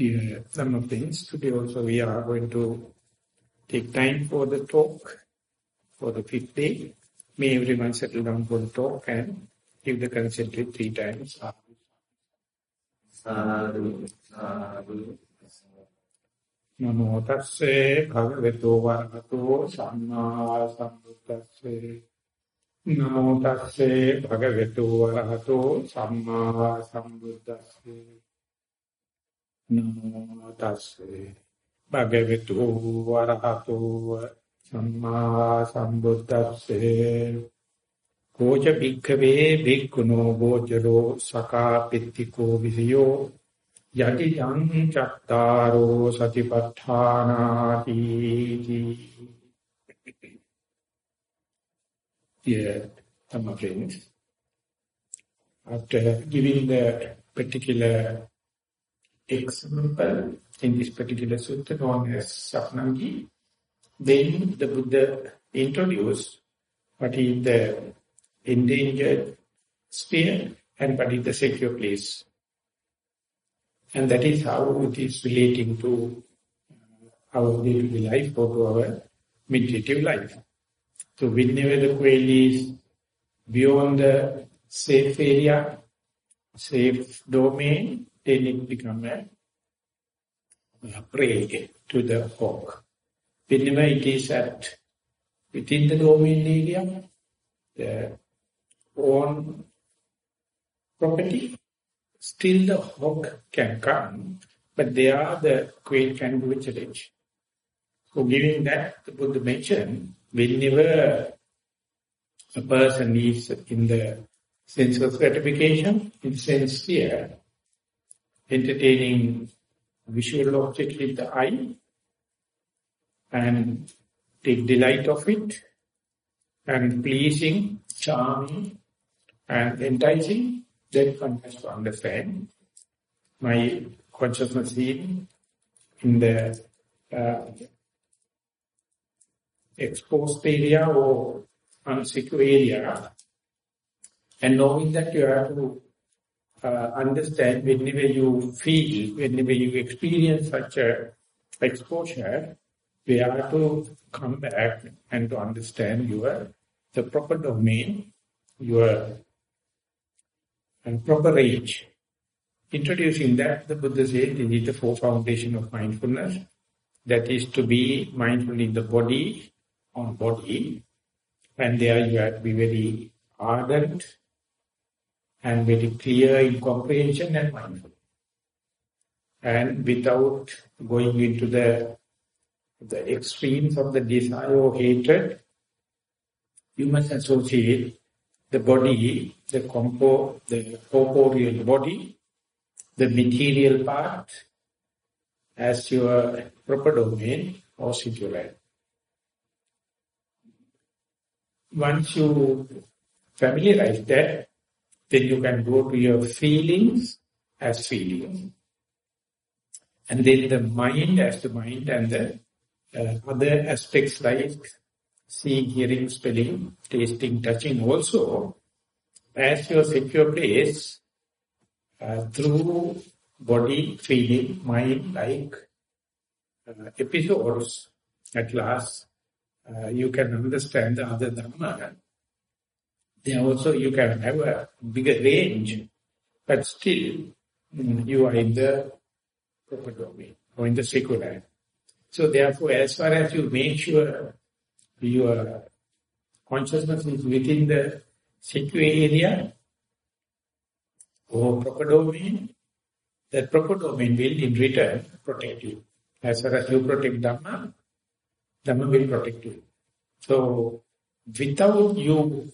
Yeah, some of things. Today also we are going to take time for the talk for the fifth day. May everyone settle down for the talk and give the consent three times. Sadhu, sadhu, නමෝ තස්සේ භගවතු වරහතෝ සම්මා සම්බුද්දස්සේ නමෝ තස්සේ භගවතු වරහතෝ සම්මා සම්බුද්දස්සේ නමෝ තස්සේ භගවතු වරහතෝ සම්මා සම්බුද්දස්සේ. කෝච භික්ඛවේ භික්ඛුනෝ ගෝචරෝ සකාපිත්තිකෝ විසියෝ යටි යං චත්තාරෝ සතිපට්ඨානාති. Yeah, my friends, after giving the particular example in this particular sutta known as Sakunagghi, then the Buddha introduced what is the endangered sphere and what is the secure place. And that is how it is relating to uh, our daily life or to our meditative life. So whenever the quail is beyond the safe area, safe domain, then it become a, prey to the hawk. Whenever it is at within the domain area, the own property, still the hawk can come, but they are the quail a challenge. So giving that, the Buddha mentioned, whenever a person is in the sense of gratification, in sense sphere, entertaining visual object with the eye and take delight of it and pleasing, charming and enticing, then one has to understand my consciousness in, the uh, exposed area or unsecure area. And knowing that you have to uh, understand whenever you feel, whenever you experience such a exposure, we have to come back and to understand your the proper domain, your and proper range. Introducing that, the Buddha said, this is the four foundation of mindfulness. That is to be mindful in the body, on body, and there you have to be very ardent, and very clear in comprehension and mindful. And without going into the, the extremes of the desire or hatred, you must associate the body, the compo, the corporeal body, the material part as your proper domain or singular. Once you familiarize that, then you can go to your feelings as feelings. And then the mind as the mind and the uh, other aspects like seeing, hearing, spelling, tasting, touching also as your secure place uh, through body, feeling, mind like uh, episodes at last uh, you can understand the other Dhamma then also you can have a bigger range, but still mm, you are in the proper domain or in the secular. So therefore, as far as you make sure your consciousness is within the secure area or proper domain, that proper domain will in return protect you. As far as you protect Dhamma, Dhamma will protect you. So without you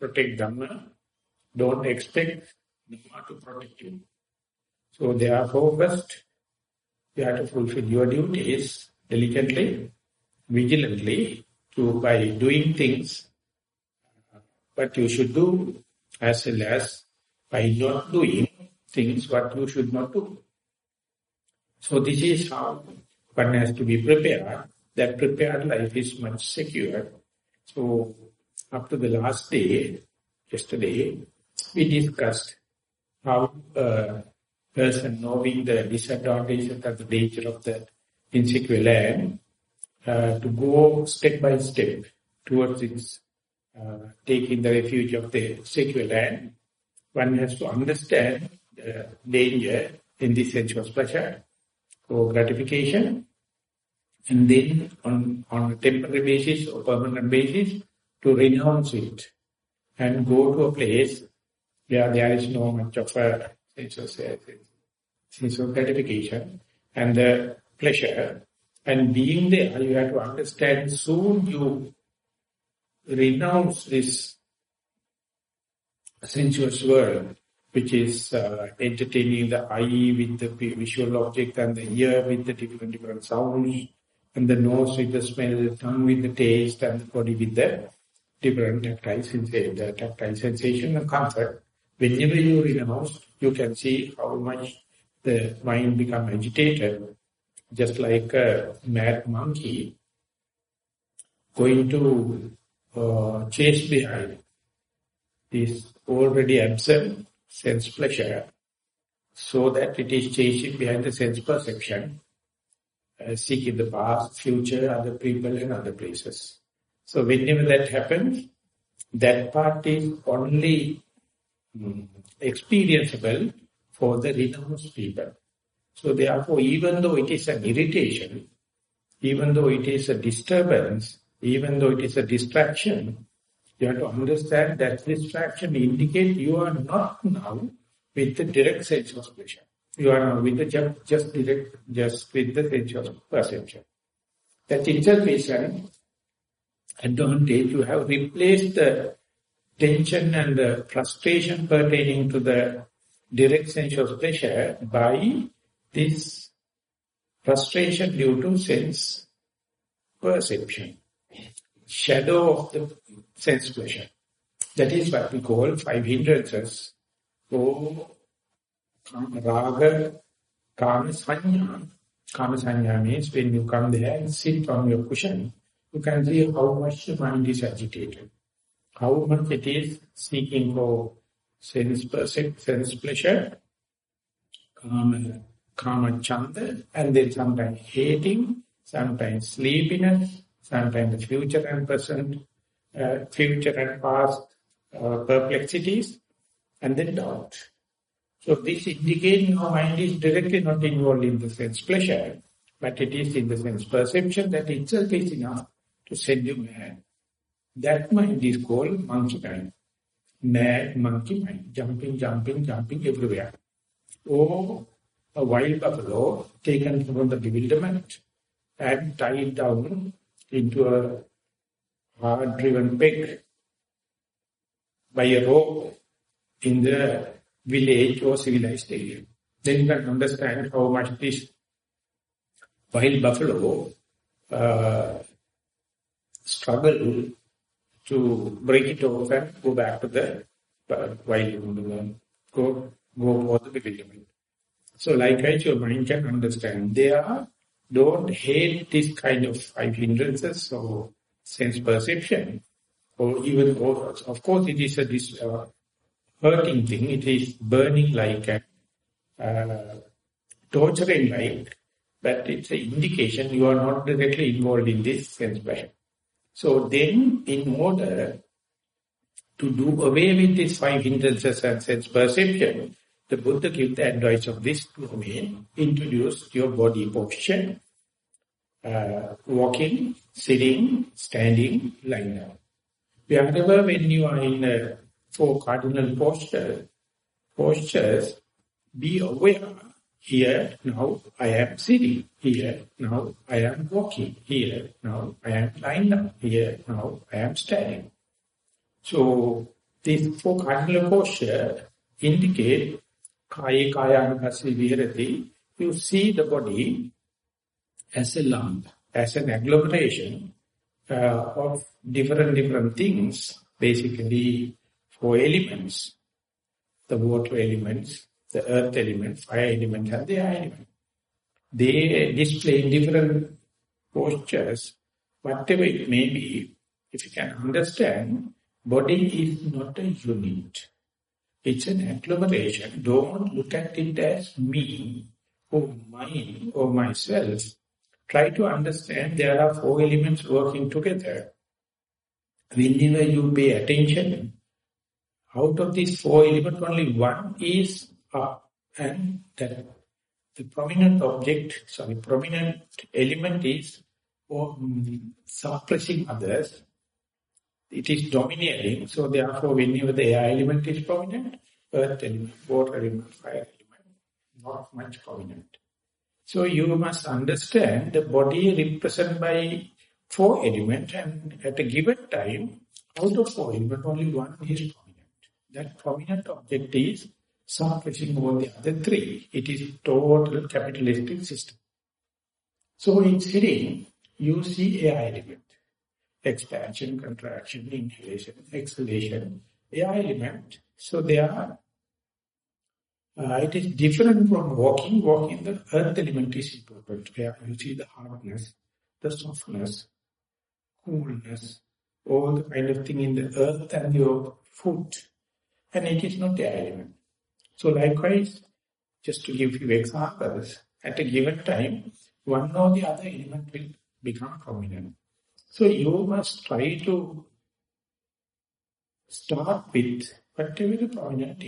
protect Dhamma, don't expect Dhamma to protect you. So therefore first, you have to fulfill your duties diligently, vigilantly, to by doing things But you should do as well as by not doing things what you should not do. So this is how one has to be prepared. That prepared life is much secure. So up to the last day, yesterday, we discussed how uh, person knowing the disadvantages and the danger of the insecure land, uh, to go step by step towards its uh, taking the refuge of the secure land, one has to understand the danger in this sensuous pleasure or gratification, and then on, on a temporary basis or permanent basis to renounce it and go to a place where there is no much of a sensuous, sensuous gratification and the pleasure. And being there, you have to understand soon you renounce this sensuous world, which is uh, entertaining the eye with the visual object and the ear with the different different sounds, and the nose with the smell, the tongue with the taste, and the body with the different tactile sensation, the tactile sensation and comfort. Whenever you renounce, you can see how much the mind become agitated, just like a mad monkey going to uh, chase behind this already absent sense pleasure so that it is chasing behind the sense perception, uh, seeking the past, future, other people and other places. So whenever that happens, that part is only um, experienceable for the renounced people. So therefore, even though it is an irritation, even though it is a disturbance, even though it is a distraction, you have to understand that distraction indicates you are not now with the direct sense of pleasure. You are now with the just, just direct, just with the sense of perception. That itself is an advantage. You have replaced the tension and the frustration pertaining to the direct sense of pleasure by this frustration due to sense perception shadow of the sense pleasure. That is what we call five hindrances. So, raga, kama sanya. Kama sanya means when you come there and sit on your cushion, you can see how much the mind is agitated. How much it is seeking for sense, sense pleasure, kama, kama chanda, and then sometimes hating, sometimes sleepiness, sometimes future and present, uh, future and past uh, perplexities, and then doubt. So this indicating our mind is directly not involved in the sense pleasure, but it is in the sense perception that itself is enough to send you mad. That mind is called monkey mind. Mad monkey mind, jumping, jumping, jumping everywhere. Or a wild buffalo taken from the bewilderment and tied down into a hard-driven pig by a rope in the village or civilized area. Then you can understand how much this wild buffalo uh, struggle to break it off and go back to the uh, wild, go, go for the bewilderment. So likewise your mind can understand. There are don't hate this kind of five hindrances or sense perception, or even, of course, it is a this, uh, hurting thing. It is burning like a uh, torturing like, but it's an indication you are not directly involved in this sense passion. So then, in order to do away with these five hindrances and sense perception, the Buddha gives the advice of this domain, introduce your body posture, uh, walking, sitting, standing, lying down. Wherever when you are in a four cardinal posture, postures, be aware, here, now I am sitting, here, now I am walking, here, now I am lying down, here, now I am standing. So, these four cardinal posture indicate Kaya Kaya Anupassi Viharati, you see the body as a lump, as an agglomeration uh, of different, different things, basically four elements, the water elements, the earth element, fire element, and the air element. They display different postures, whatever it may be, if you can understand, body is not a unit. It's an agglomeration. Don't look at it as me, or mine, or myself. Try to understand there are four elements working together. Whenever you pay attention, out of these four elements, only one is up, and that the prominent object, sorry, prominent element is um, suppressing others. It is dominating, so therefore whenever the air element is prominent, earth element, water element, fire element, not much prominent. So you must understand the body represented by four elements and at a given time, out of four elements, only one is prominent. That prominent object is suppressing all the other three. It is total capitalistic system. So in sitting, you see air element. Expansion, contraction, inhalation, exhalation, air element. So they are, uh, it is different from walking. Walking, the earth element is important. Where you see the hardness, the softness, coolness, all the kind of thing in the earth and your foot. And it is not air element. So likewise, just to give you examples, at a given time, one or the other element will become prominent. So you must try to start with whatever the prominent.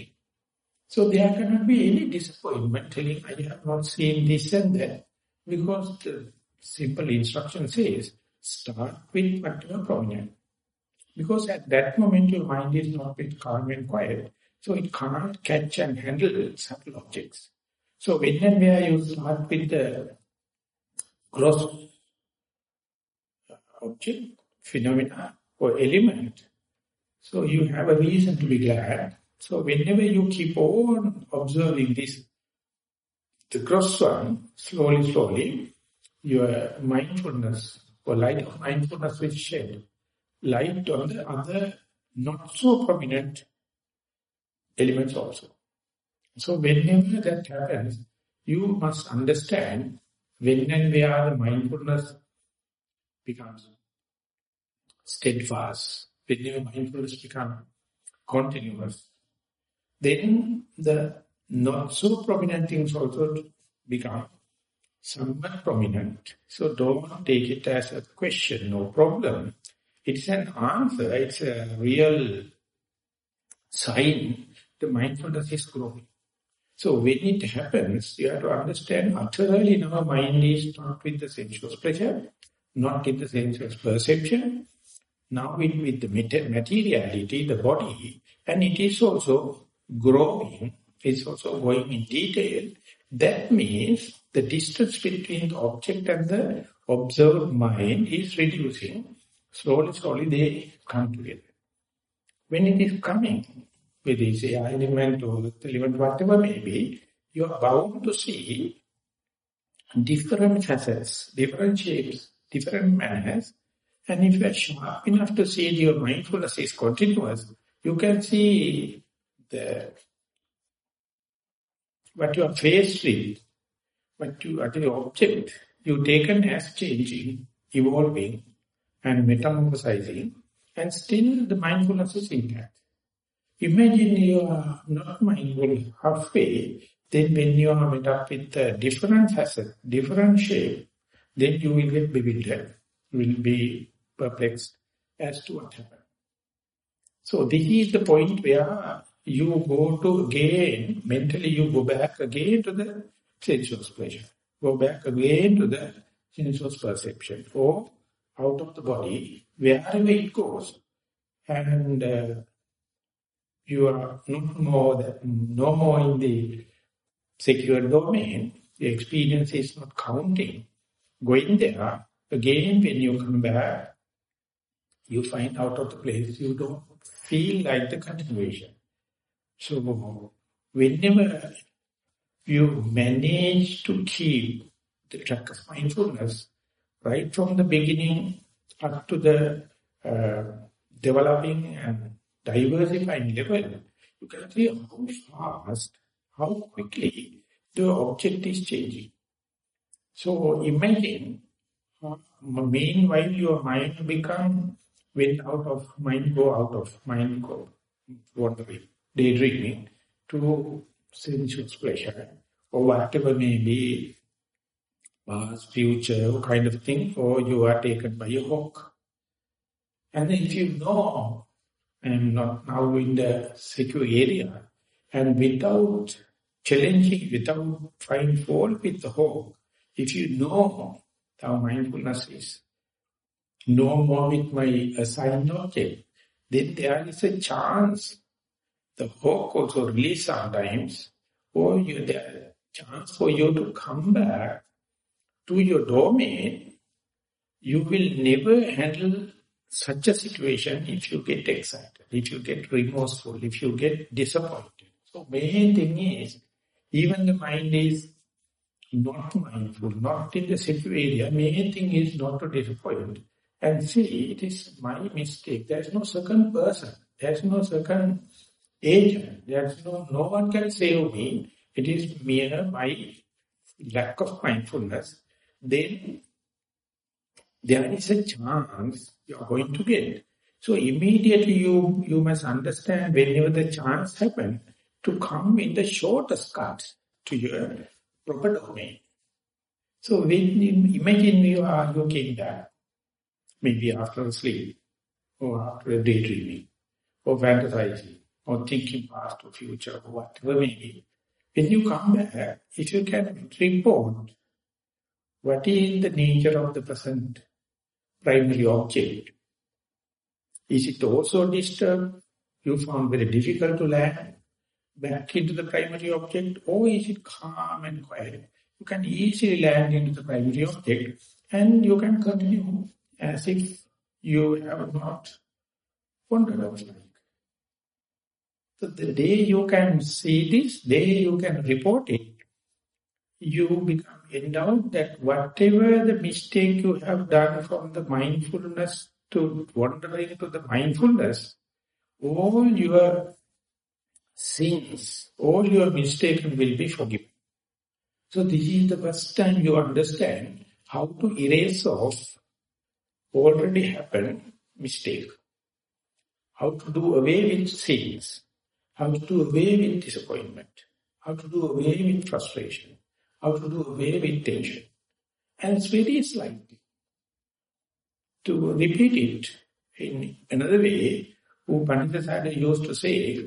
So there cannot be any disappointment telling I have not seen this and that because the simple instruction says start with whatever prominent. Because at that moment your mind is not with calm and quiet. So it can't catch and handle subtle objects. So when and where you start with the gross object, phenomena or element, so you have a reason to be glad. So whenever you keep on observing this, the gross one, slowly, slowly, your mindfulness or light of mindfulness will shed light on the other not so prominent elements also. So whenever that happens, you must understand when and where the mindfulness becomes steadfast, whenever mindfulness becomes continuous, then the not so prominent things also become somewhat prominent. So don't take it as a question, no problem. It's an answer, it's a real sign the mindfulness is growing. So when it happens, you have to understand utterly our mind is not with the sensuous pleasure, not with the sensuous perception, now with, with the materiality, the body, and it is also growing, it's also going in detail. That means the distance between the object and the observed mind is reducing. Slowly, slowly they come together. When it is coming, it's a element or element, whatever may be, you are bound to see different facets, different shapes, different manners. And if you are sharp enough to see your mindfulness is continuous, you can see the what you are faced with, what you are the object you taken as changing, evolving, and metamorphosizing, and still the mindfulness is intact. Imagine you are not mindful halfway, then when you are met up with a different facet, different shape, then you will get bewildered, will be perplexed as to what happened. So this is the point where you go to again, mentally you go back again to the sensuous pleasure. Go back again to the sensuous perception or out of the body, wherever it goes. And uh, you are not more than, no more in the secure domain, the experience is not counting. Going there, again when you come back, you find out of the place, you don't feel like the continuation. So, whenever you manage to keep the track of mindfulness, right from the beginning up to the uh, developing and diversifying level, you can see how fast, how quickly the object is changing. So imagine, meanwhile your mind become, when out of mind go out of, mind go wandering. daydreaming to sensuous pleasure or whatever may be past, future kind of thing, or you are taken by a hawk. And if you know, I'm not now in the secure area, and without challenging, without finding fault with the hawk, if you know how mindfulness is, no more with my assigned object, then there is a chance the hawk also release sometimes, or you, there chance for you to come back to your domain, you will never handle such a situation if you get excited, if you get remorseful, if you get disappointed. So main thing is, even the mind is not mindful, not in the secure area, main thing is not to disappoint. And see, it is my mistake. There is no second person. There is no second agent. There is no, no one can save me. It is mere my lack of mindfulness then there is a chance you are going to get. So immediately you, you must understand whenever the chance happens to come in the shortest cut to your proper domain. So when you imagine you are looking that, maybe after sleep, or after a daydreaming, or fantasizing, or thinking past or future, or whatever may be, when you come back, if you can report what is the nature of the present primary object? Is it also disturbed? You found very difficult to land back into the primary object or is it calm and quiet? You can easily land into the primary object and you can continue as if you have not wandered out like. So the day you can see this, day you can report it, you become endowed that whatever the mistake you have done from the mindfulness to wandering to the mindfulness, all your sins, all your mistakes will be forgiven. So this is the first time you understand how to erase off already happened mistake. How to do away with sins. How to do away with disappointment. How to do away with frustration how to do a away with tension. And it's very slightly. To repeat it in another way, U Pandita used to say,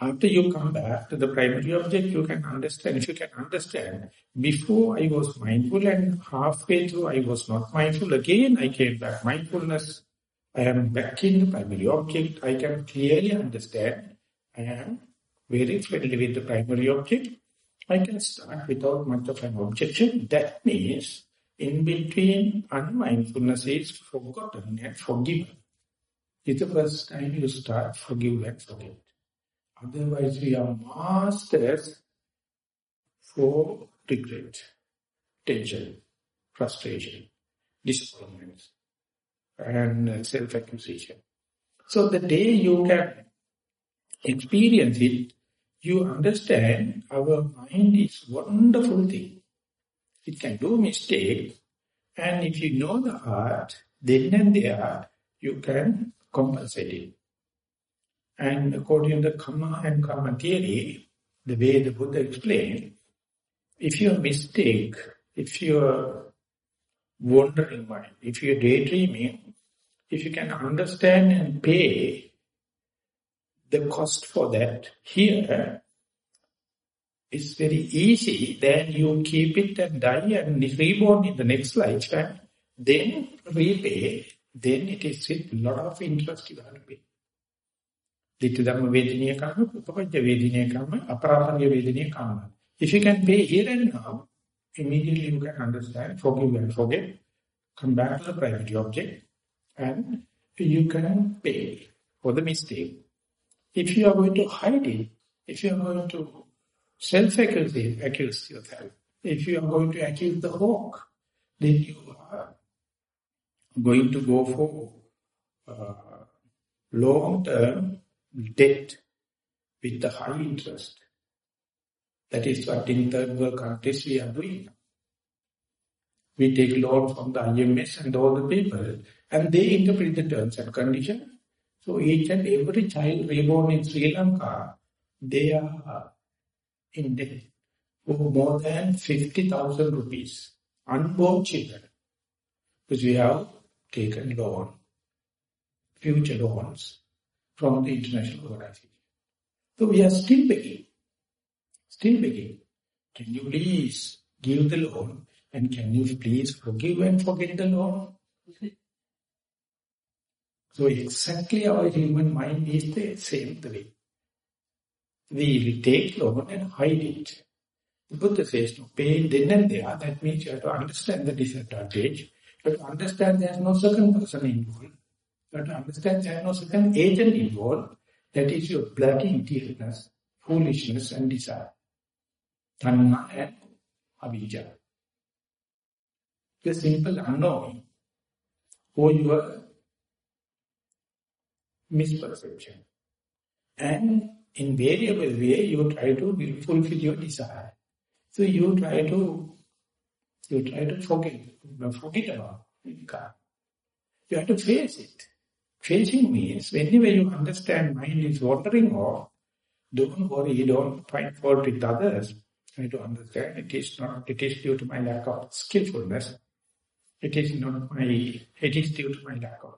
after you come back to the primary object, you can understand, if you can understand, before I was mindful and halfway through I was not mindful, again I came back. Mindfulness, I am back in the primary object, I can clearly understand, I am very friendly with the primary object, I can start without much of an objection. That means in between unmindfulness is forgotten and forgiven. It's the first time you start forgive and forget. Otherwise we are masters for regret, tension, frustration, disappointment, and self-accusation. So the day you can experience it, you understand our mind is wonderful thing. It can do mistake, and if you know the art, then and there you can compensate it. And according to the karma and karma theory, the way the Buddha explained, if you mistake, if you're wandering mind, if you're daydreaming, if you can understand and pay the cost for that here is very easy. Then you keep it and die and reborn in the next lifetime. Then repay. Then it is with lot of interest you have to pay. Dhamma Vedaniya Karma, Upapajja Vedaniya Karma, Aparapariya Vedaniya Karma. If you can pay here and now, immediately you can understand, forgive and forget, come back to the primary object, and you can pay for the mistake. If you are going to hide it, if you are going to self-accuse accuse yourself, if you are going to accuse the hawk, then you are going to go for uh, long-term debt with the high interest. That is what in third world countries we are doing. We take loan from the IMF and all the people, and they interpret the terms and conditions so each and every child reborn in Sri Lanka they are in debt for more than 50,000 rupees. Unborn children. Because we have taken loan, future loans from the international organization. So we are still begging, still begging. Can you please give the loan and can you please forgive and forget the loan? So exactly our human mind is the same way. We will take loan and hide it. The Buddha says, no, pain then and there, that means you have to understand the disadvantage. You have to understand there is no second person involved. You have to understand there is no second agent involved. That is your bloody intelligence, foolishness and desire. Tanha and avijja. The simple unknowing oh, or your misperception. And in variable way, you try to fulfill your desire. So you try to, you try to forget, forget about it. You have to face it. Facing means whenever you understand mind is wandering off, don't worry, don't find fault with others. Try to understand it is not, it is due to my lack of skillfulness. It is not my, it is due to my lack of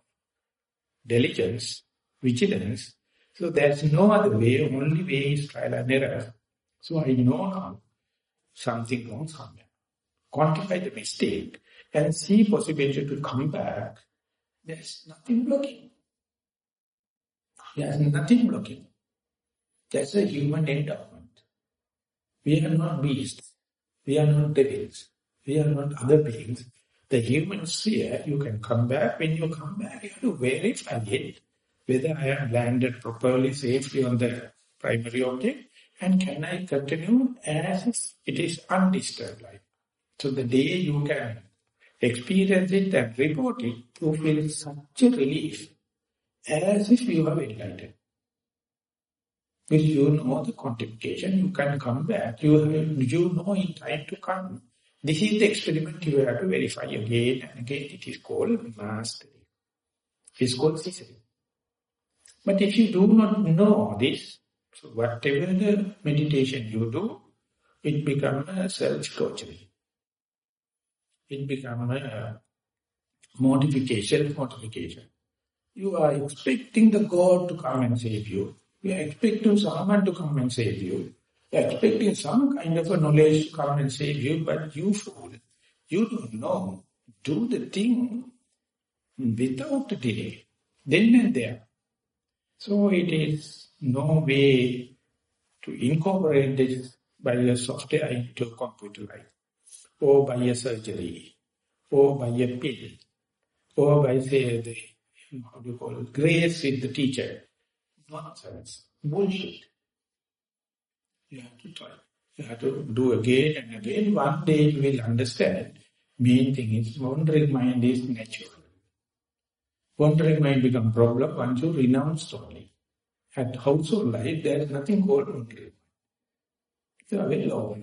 diligence, vigilance. So there's no other way, only way is trial and error. So I know now something wrong somewhere. Quantify the mistake and see possibility to come back. There's nothing blocking. There's nothing blocking. That's a human endowment. We are not beasts. We are not devils. We are not other beings. The human sphere, you can come back. When you come back, you have to verify it whether I have landed properly, safely on the primary object, and can I continue as it is undisturbed life. So the day you can experience it and report it, you feel such a relief, as if you have enlightened. Because you know the quantification, you can come back, you, have, you know in time to come. This is the experiment you have to verify again and again. It is called mastery. It is called Sicily. But if you do not know this, so whatever the meditation you do, it becomes a self-torture. It becomes a mortification, mortification. You are expecting the God to come and save you. You are expecting someone to come and save you. You are expecting some kind of a knowledge to come and save you, but you fool. You don't know. Do the thing without delay. Then and there. So it is no way to incorporate this by a software into a computer life, or by a surgery, or by a pill, or by say the, how do you call it, grace with the teacher. Nonsense. Bullshit. You have to try. You have to do again and again. One day you will understand. Main thing is wandering mind is natural. Wandering mind become problem once you renounce only. At household life, there is nothing called wandering. You are very low.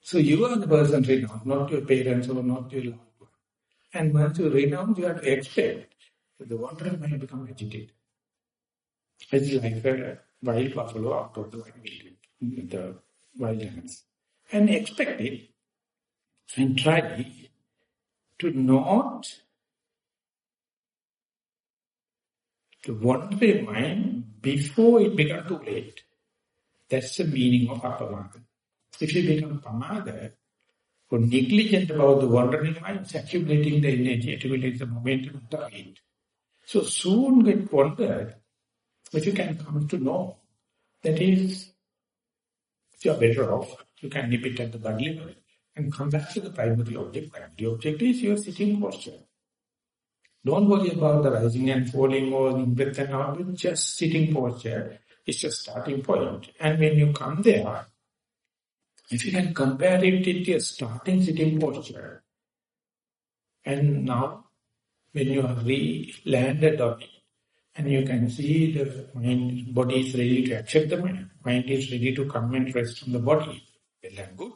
So you are the person renounced, not your parents or not your loved one. And once you renounce, you have to expect that the wandering mind become agitated. It's like a wild buffalo out of the wild, the wildlands. And expect it and try to not to wander mind before it becomes too late. That's the meaning of apamada. If you become pamada, or negligent about the wandering mind, accumulating the energy, accumulating the momentum of the mind. So soon get wandered, if you can come to know, that is, if you are better off, you can nip it at the bud level and come back to the primary object. The object is your sitting posture. Don't worry about the rising and falling or breath and all, just sitting posture is a starting point. And when you come there, if you can compare it with your starting sitting posture, and now when you are re-landed on it, and you can see the mind, body is ready to accept the mind, mind is ready to come and rest on the body, well and good.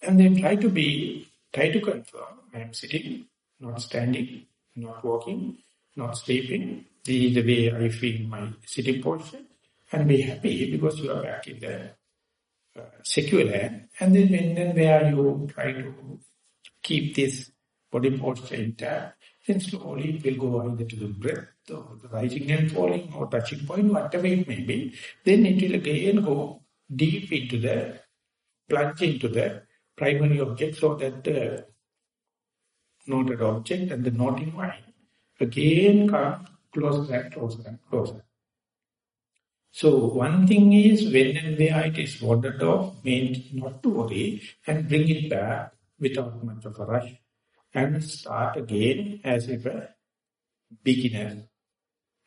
And then try to be, try to confirm, I am sitting, not standing, not walking, not sleeping. This is the way I feel my sitting posture. and be happy because you are back in the uh, secure land. And then when then where you try to keep this body posture intact, then slowly it will go either to the breath or the rising and falling or touching point, whatever it may be. Then it will again go deep into the, plunge into the primary object so that the noted object and the noting mind again come closer and closer and closer. So one thing is when and where it is watered off, means not to worry and bring it back without much of a rush and start again as if a beginner,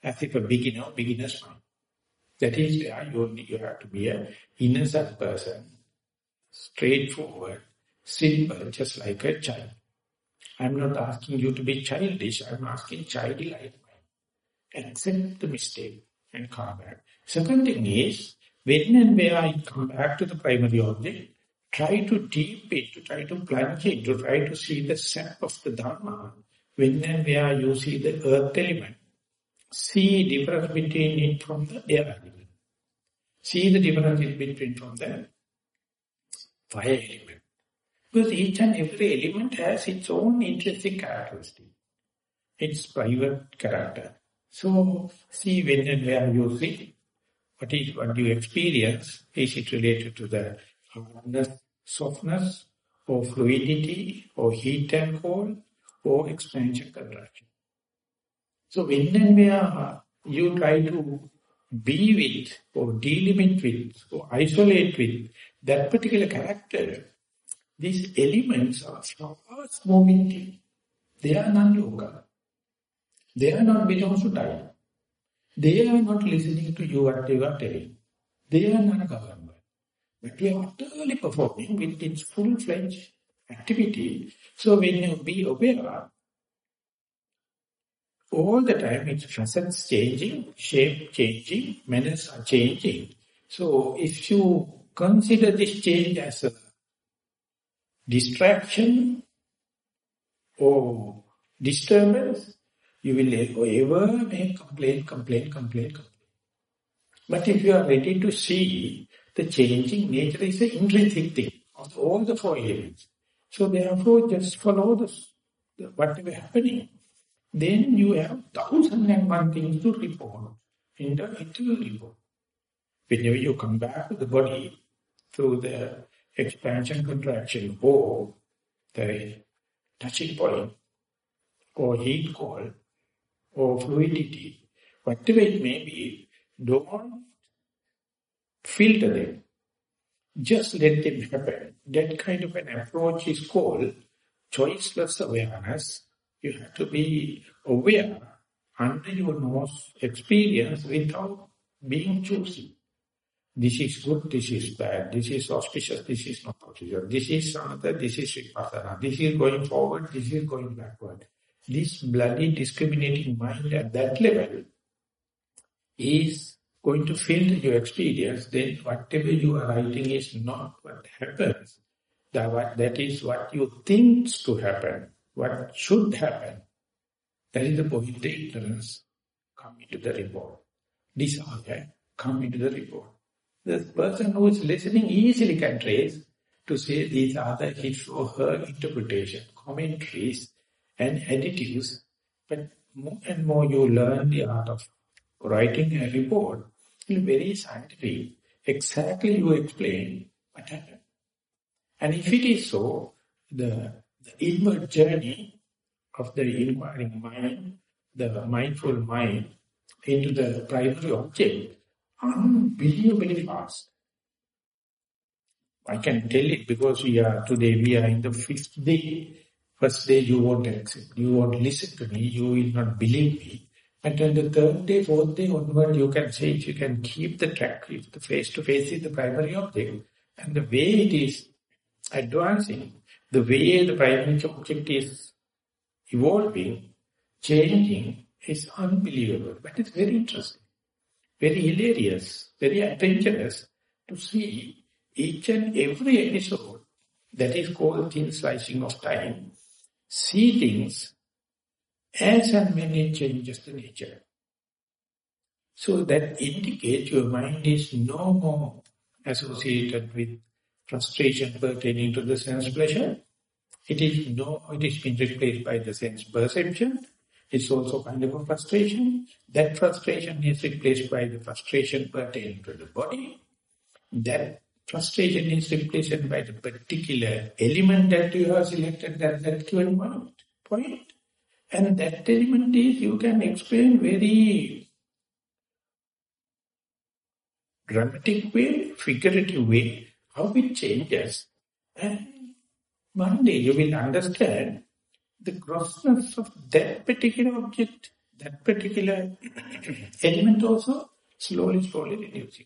as if a beginner, beginner's mind. That is where you, you have to be an innocent person, straightforward, simple, just like a child. I'm not asking you to be childish, I'm asking childlike. Accept the mistake and come back. Second thing is, when and where I come back to the primary object, try to deep it, to try to plunge it, to try to see the sap of the Dharma. When and where you see the earth element, see difference between it from the air element. See the difference between from the fire element. Because each and every element has its own intrinsic characteristic, its private character. So, see when and where you see, what is what you experience, is it related to the hardness, softness, or fluidity, or heat and cold, or expansion, contraction. So when and where uh, you try to be with, or delimit with, or isolate with that particular character, these elements are fast moving They are non-local. They are not belongs to time. They are not listening to you what you are telling. They are not government. But we are utterly performing with its full-fledged activity. So when you be aware, all the time its facets changing, shape changing, manners are changing. So if you consider this change as a distraction or disturbance, you will ever make complaint, complaint, complaint, complaint. But if you are ready to see the changing nature is an intrinsic thing of all the four elements. So therefore just follow this, whatever happening. Then you have thousand and one things to report in the internal report. Whenever you come back to the body through the expansion contraction or the touching point or heat cold or fluidity, whatever it may be, don't filter them. Just let them happen. That kind of an approach is called choiceless awareness. You have to be aware under your nose experience without being choosy. This is good, this is bad, this is auspicious, this is not auspicious, this is another, this is vipassana, this is going forward, this is going backward. This bloody discriminating mind at that level is going to filter your experience, then whatever you are writing is not what happens. That, what, that is what you think to happen, what should happen. That is the point, the ignorance come into the report. Desire come into the report. The person who is listening easily can trace to say these are the his or her interpretation, commentaries and additives. But more and more you learn the art of writing a report, in very scientific. Exactly you explain what happened. And if it is so, the, the inward journey of the inquiring mind, the mindful mind into the primary object, unbelievably fast. I can tell it because we are today we are in the fifth day. First day you won't accept, you won't listen to me, you will not believe me. And then the third day, fourth day onward, you can say if you can keep the track, if the face-to-face -face is the primary object, and the way it is advancing, the way the primary object is evolving, changing, is unbelievable. But it's very interesting, very hilarious, very adventurous to see each and every episode that is called thin slicing of time, see things as and when it changes the nature. So that indicates your mind is no more associated with frustration pertaining to the sense pleasure. It is no, it is been replaced by the sense perception. It's also kind of a frustration. That frustration is replaced by the frustration pertaining to the body. That frustration is replaced by the particular element that you have selected at that given moment, point. And that element is, you can explain very dramatic way, figurative way, how it changes. And one day you will understand the grossness of that particular object, that particular element also slowly, slowly reducing.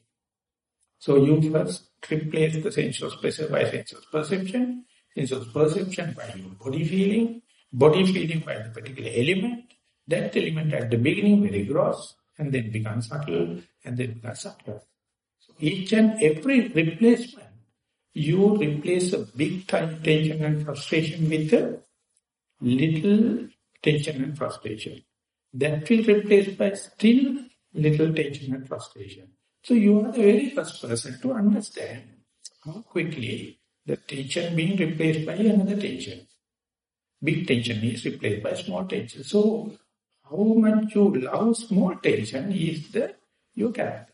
So you first replace the sensuous pleasure by sensuous perception, sensuous perception by your body feeling, body feeling by the particular element, that element at the beginning very gross, and then becomes subtle, and then becomes subtle. So each and every replacement, you replace a big time tension and frustration with a little tension and frustration. That will replace by still little tension and frustration. So you are the very first person to understand how quickly the tension being replaced by another tension. Big tension is replaced by small tension. So how much you love small tension is the your character.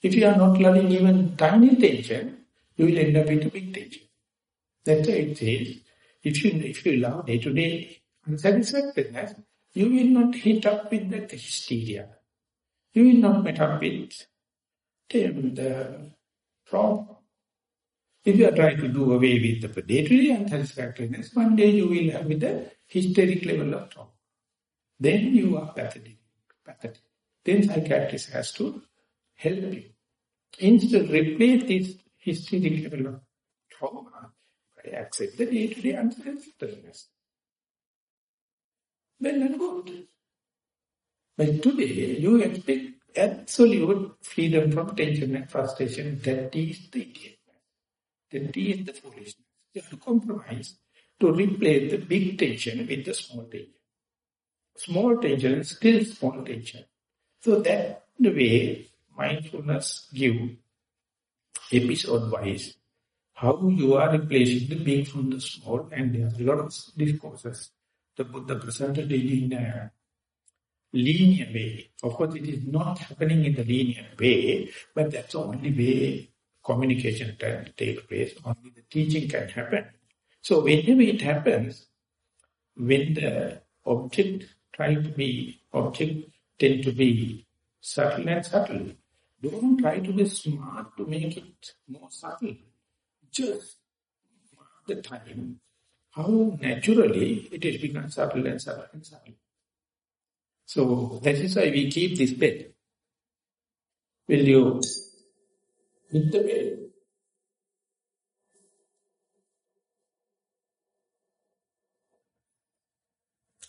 If you are not loving even tiny tension, you will end up with a big tension. That's why it says, if you, if you love day-to-day unsatisfactoriness, you will not hit up with that hysteria. You will not meet up with the, problem. If you are trying to do away with the predatory unsatisfactoriness, one day you will have with the hysteric level of trauma. Then you are pathetic. pathetic. Then psychiatrist has to help you. Instead, replace this hysteric level of trauma by accept the day-to-day unsatisfactoriness. Well and good. But today, you expect absolute freedom from tension and frustration. That is the idiot then is the foolishness. You have to compromise to replace the big tension with the small tension. Small tension is still small tension. So that the way mindfulness give episode-wise how you are replacing the big from the small and there are a lot of discourses. The Buddha presented it in a linear way. Of course, it is not happening in the linear way, but that's the only way communication can take place, only the teaching can happen. So whenever it happens, when the object try to be, object tend to be subtle and subtle, don't try to be smart to make it more subtle. Just the time, how naturally it is become subtle and subtle and subtle. So that is why we keep this bed. Will you with the bell.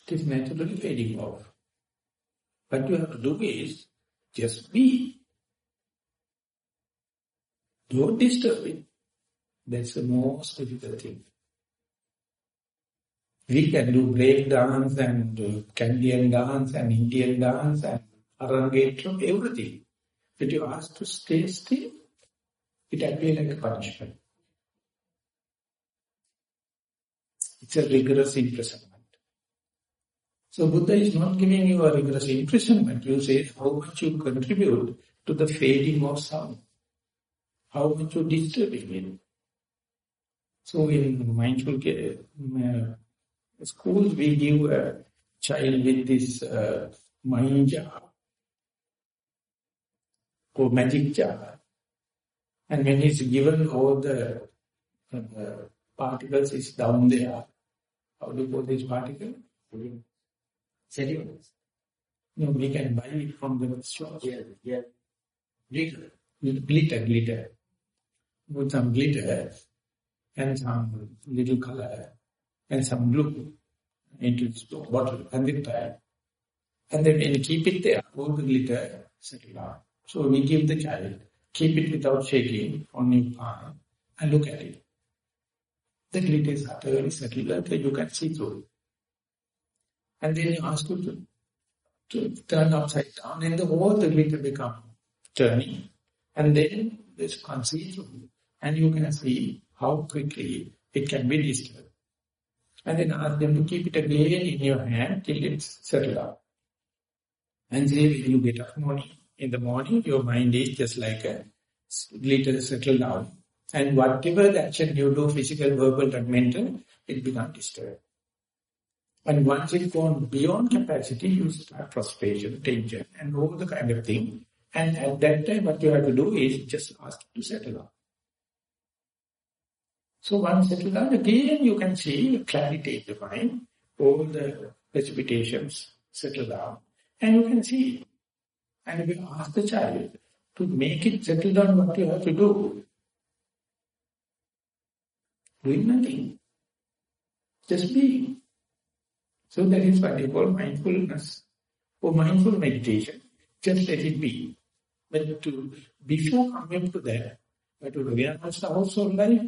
It is naturally fading off. What you have to do is just be. Don't disturb it. That's the most difficult thing. We can do break dance and uh, Canadian dance and Indian dance and Arangetram, everything. But you ask to stay still, it appears like a punishment. It's a rigorous imprisonment. So Buddha is not giving you a rigorous imprisonment. You say how much you contribute to the fading of sound. How much you disturbing it. So in mindful uh, schools, we give a child with this uh, mind jar or magic jar. And when he's given all the, uh, particles is down there, how do you call this particle? Sediments. No, we can buy it from the shop. Yeah, yeah. Glitter, glitter, glitter. Put some glitter and some little color and some blue into the bottle and then tie. And then when you keep it there, all the glitter settle. So we give the child Keep it without shaking on your palm and look at it. The glitter is utterly settled, that you can see through it. And then you ask you to to turn upside down and the whole the glitter become turning. And then this conceivable. And you can see how quickly it can be disturbed. And then ask them to keep it again in your hand till it's settled down. And say when you get up morning, in the morning, your mind is just like a little settled down. And whatever the action you do, physical, verbal, and mental, it becomes disturbed. And once it gone beyond capacity, you start frustration, tension, and all the kind of thing. And at that time, what you have to do is just ask to settle down. So once settle down, again you can see clarity in the mind, all the precipitations settle down, and you can see. And if you ask the child to make it settle down, what you have to do? Doing nothing. Just be. So that is what they call mindfulness or mindful meditation. Just let it be. But to, before coming to that, but to the household life,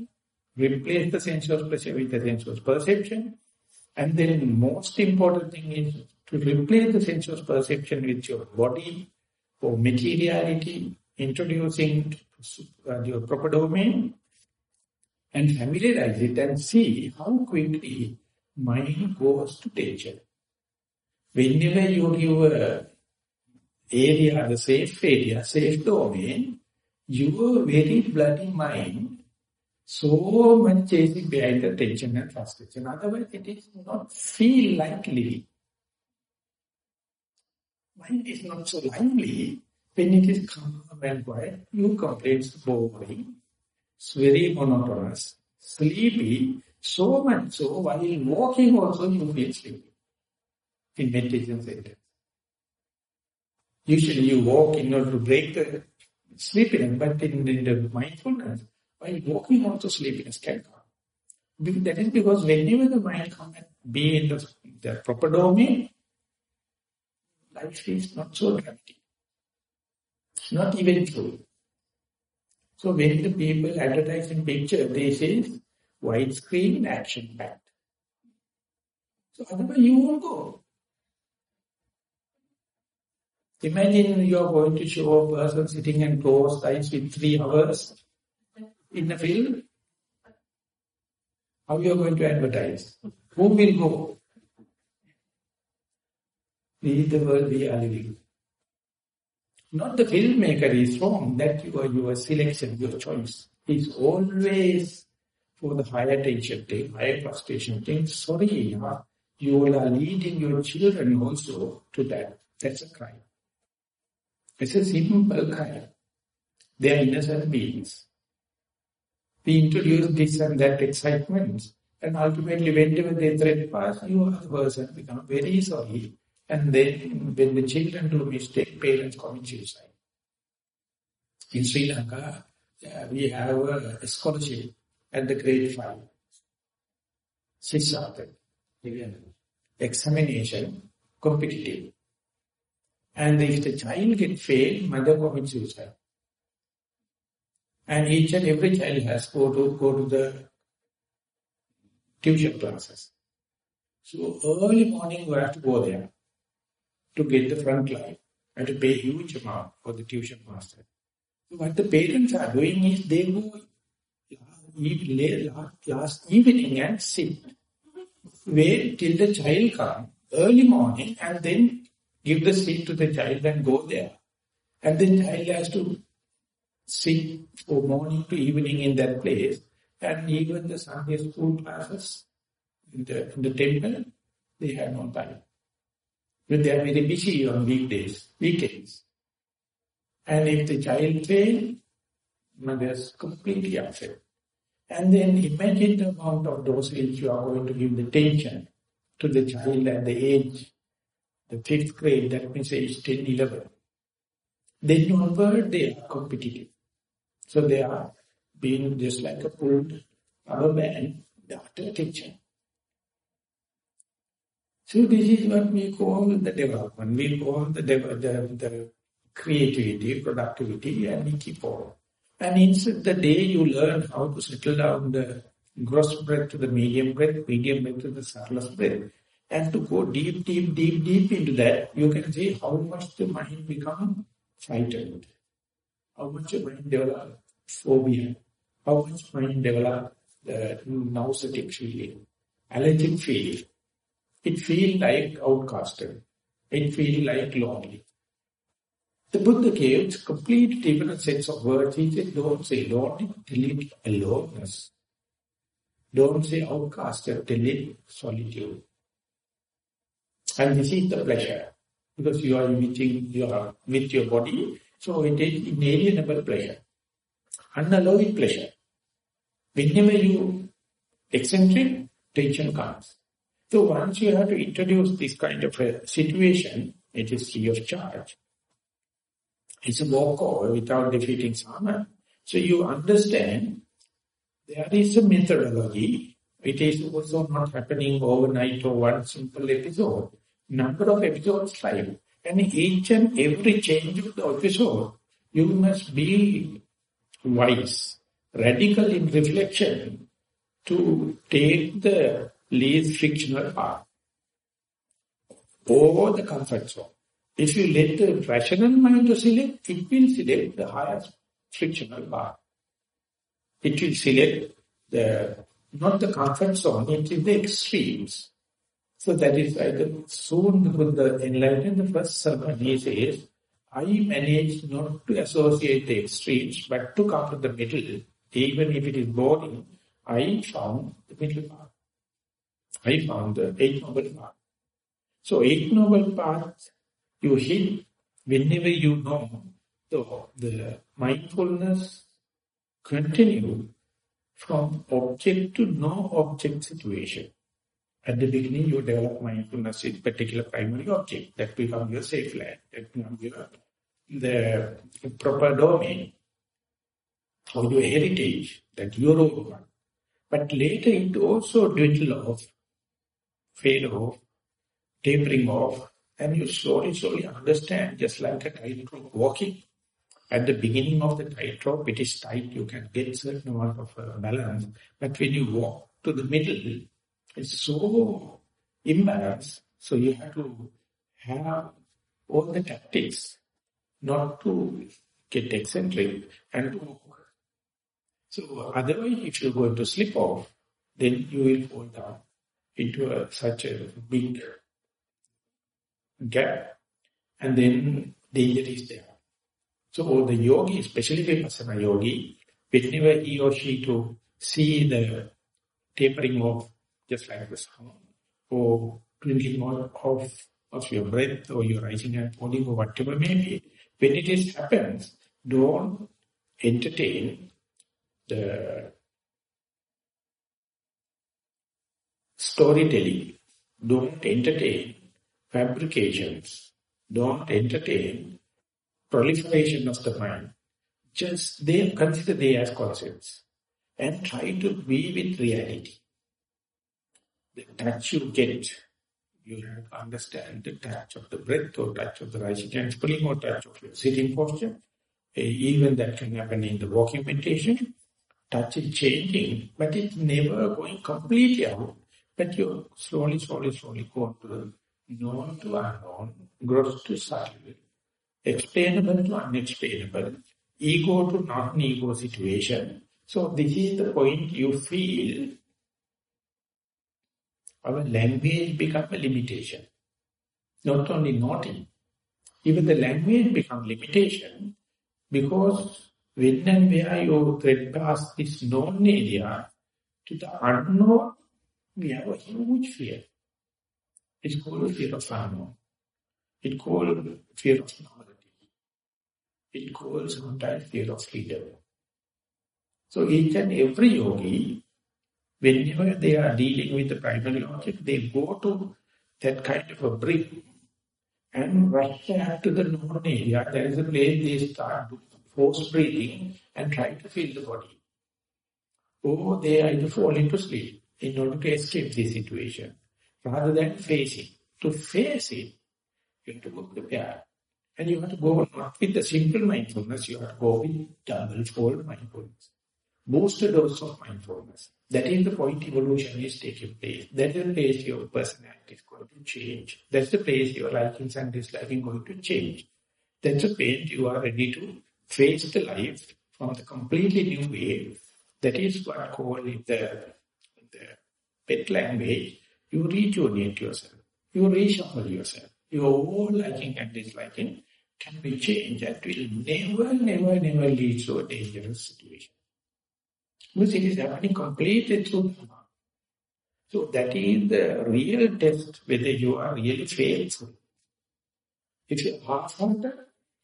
replace the sensuous pleasure with the sensuous perception. And then most important thing is to replace the sensuous perception with your body or materiality, introducing uh, your proper domain and familiarize it and see how quickly mind goes to danger. Whenever you give a area, the safe area, safe domain, your very bloody mind so much chasing behind the tension and frustration. Otherwise, it is not feel like living. Mind is not so lively. When it is calm and quiet, you complain boring, it's very monotonous, sleepy, so much so, while walking also you feel sleepy in meditation center. Usually you walk in order to break the sleepiness, but in, in the mindfulness, while walking also sleepiness can come. That is because whenever the mind comes and be in the, the proper domain, life is not so dramatic. It's not even true. So when the people advertise in picture, they say widescreen action packed. So otherwise you won't go. Imagine you are going to show a person sitting and closed eyes with three hours in the film. How you are going to advertise? Who will go? This is the world we are living. Not the filmmaker is wrong, that you are your selection, your choice. It's always for the higher tension thing, higher frustration thing, sorry, you are leading your children also to that. That's a crime. It's a simple crime. They are innocent beings. We introduce this and that excitement, and ultimately whenever they threat pass, you are the person become very sorry. And then when the children do mistake, parents commit suicide. In Sri Lanka, uh, we have a scholarship at the grade 5. Sisata. Examination, competitive. And if the child get failed, mother commits suicide. And each and every child has go to go to the tuition classes. So early morning you have to go there to get the front line and to pay huge amount for the tuition master. So what the parents are doing is they go last evening and sit. Wait till the child come early morning and then give the seat to the child and go there. And then child has to sit for morning to evening in that place. And even the Sunday school classes in the, in the temple, they have no time. But they are very busy on weekdays, weekends. And if the child fails, mother is completely upset. And then imagine the amount of dosage you are going to give the tension to the child at the age, the fifth grade, that means age 10, 11. Then onward they are competitive. So they are being just like a pulled rubber band, after attention. So this is what we call the development. We call the, the, the creativity, productivity, and we keep on. And instead, the day you learn how to settle down the gross breath to the medium breath, medium breath to the surplus breath, And to go deep, deep, deep, deep into that, you can see how much the mind become frightened. How much the mind develop phobia. How much mind develop uh, the nauseatic feeling, allergic feeling. It feel like outcasted. It feel like lonely. The Buddha gave complete different sense of words. He said, don't say lonely, delete aloneness. Don't say outcast, delete solitude. And this is the pleasure. Because you are meeting your, with your body, so it is inalienable pleasure. Unalloyed pleasure. Whenever you eccentric, tension comes. So once you have to introduce this kind of a situation, it is free of charge. It's a walkover without defeating sama. So you understand there is a methodology. It is also not happening overnight or one simple episode. Number of episodes five. And each and every change of the episode, you must be wise, radical in reflection to take the least frictional path over the comfort zone. If you let the rational mind to select, it will select the highest frictional path. It will select the, not the comfort zone, it is the extremes. So that is why the, soon the Buddha enlightened the first sermon, he says, I manage not to associate the extremes, but to come to the middle, even if it is boring, I found the middle path. I found the Eight Noble Path. So Eight Noble Path, you hit whenever you know the, the mindfulness continue from object to no object situation. At the beginning, you develop mindfulness in particular primary object. That becomes your safe land. That becomes your the proper domain or your heritage that you are one. But later it also dwindle off fade off, tapering off, and you slowly, slowly understand, just like a tightrope walking. At the beginning of the tightrope, it is tight, you can get certain amount of uh, balance. But when you walk to the middle, it's so imbalanced. So you have to have all the tactics not to get eccentric and to. So otherwise, if you're going to slip off, then you will fall down into a, such a big gap and then danger is there. So the yogi, especially Vipassana yogi, whenever he or she to see the tapering of just like the sound or twinkling of, of your breath or your rising and falling or whatever may be, when it is happens, don't entertain the storytelling. Don't entertain fabrications. Don't entertain proliferation of the mind. Just they consider they as concepts and try to be with reality. The touch you get, you have to understand the touch of the breath or touch of the rising and pulling or touch of your sitting posture. Eh, even that can happen in the walking meditation. Touch is changing, but it's never going completely out. But you slowly, slowly, slowly go to the known to unknown, gross to subtle, explainable to unexplainable, ego to non-ego situation. So this is the point you feel our language become a limitation. Not only naughty, even the language become limitation because when and where you thread past this known area to the unknown, we have a huge fear. It's called fear of unknown. It's called fear of novelty. It calls sometimes fear of freedom. So each and every yogi, whenever they are dealing with the primary object, they go to that kind of a brick and rush back to the known area. There is a place they start force breathing and try to feel the body. Or they are either fall into sleep in order to escape this situation, rather than face it. To face it, you have to go prepared. And you have to go not with the simple mindfulness, you have to go with double fold mindfulness. booster dose of mindfulness. That is the point evolution is taking place. That is the place your personality is going to change. That's the place your likings and disliking going to change. That's the place you are ready to face the life from the completely new way. That is what called in the, the pet language, you rejuvenate yourself. You reshuffle yourself. Your whole liking and disliking can be changed. That will never, never, never lead to a dangerous situation. It is happening completely through Dhamma. So that is the real test whether you are really faithful. If you are half-hearted,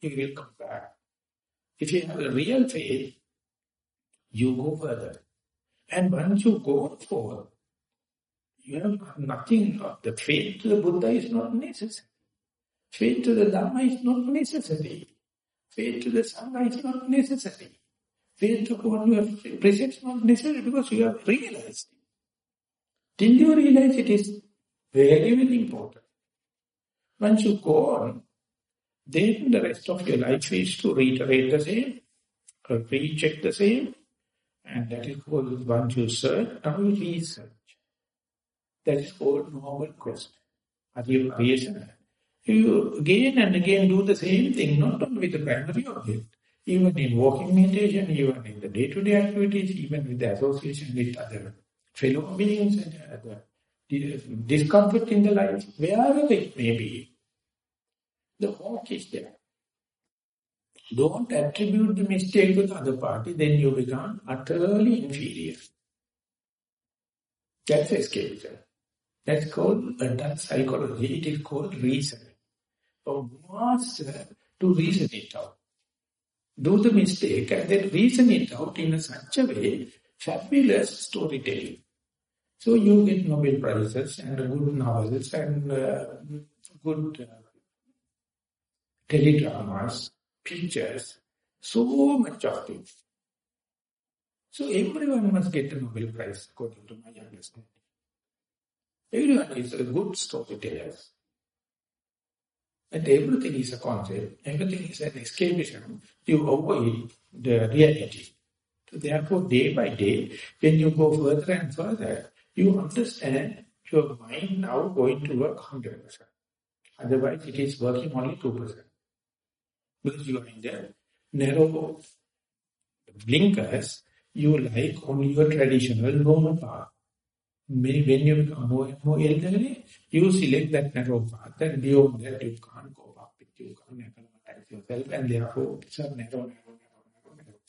you will come back. If you have a real faith, you go further. And once you go forward, you have nothing of the faith to the Buddha is not necessary. Faith to the Dhamma is not necessary. Faith to the Sangha is not necessary. Faith upon your presence not necessary because you have realized. Till you realize it is very, very important. Once you go on, then the rest of your life is to reiterate the same, recheck the same, and that is called once you search, now you research. That is called normal quest. you creation. You again and again do the same thing, not only with the primary object, even in walking meditation, even in the day-to-day -day activities, even with the association with other fellow beings and other discomfort in the life, wherever it may be, the hawk is there. Don't attribute the mistake to the other party, then you become utterly inferior. That's escapism. That's called adult psychology. It is called reason. So master to reason it out do the mistake and then reason it out in a such a way, fabulous storytelling. So you get Nobel Prizes and good novels and uh, good uh, teledramas, pictures, so much of it. So everyone must get a Nobel Prize according to my understanding. Everyone is a good storyteller. And everything is a concept, everything is an escapism. You avoid the reality. So therefore, day by day, when you go further and further, you understand your mind now going to work 100%. Otherwise, it is working only 2%. Because you are in the narrow blinkers, you like only your traditional normal path. When you become more and more elderly, you select that narrow path, and beyond that you can't go up with you can't acclimatize yourself, and therefore it's a narrow, narrow, narrow, narrow.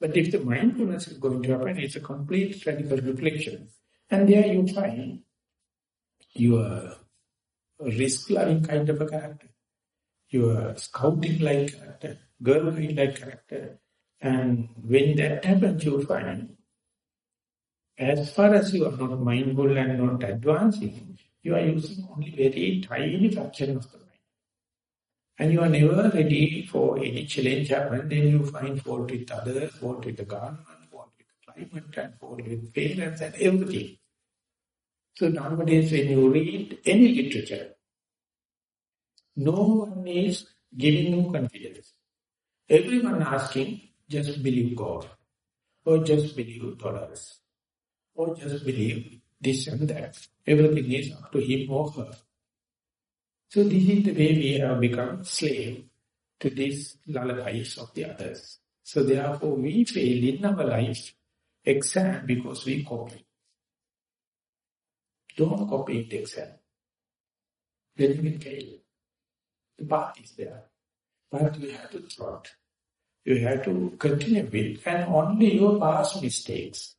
But if the mindfulness is going to happen, it's a complete radical reflection. And there you find your risk-loving kind of a character, your scouting-like character, girl-like character. And when that happens, you find as far as you are not mindful and not advancing, you are using only very tiny fraction of the mind. And you are never ready for any challenge happen, then you find fault with others, fault with the government, fault with the climate, and fault with parents and everything. So nowadays when you read any literature, no one is giving you confidence. Everyone asking, just believe God, or just believe dollars, or just believe this and that. Everything is up to him or her. So this is the way we have become slave to these lullabies of the others. So therefore we fail in our life exam because we copy. Don't copy it exam. Then you fail. The path is there. But you have to trot. You have to continue with and only your past mistakes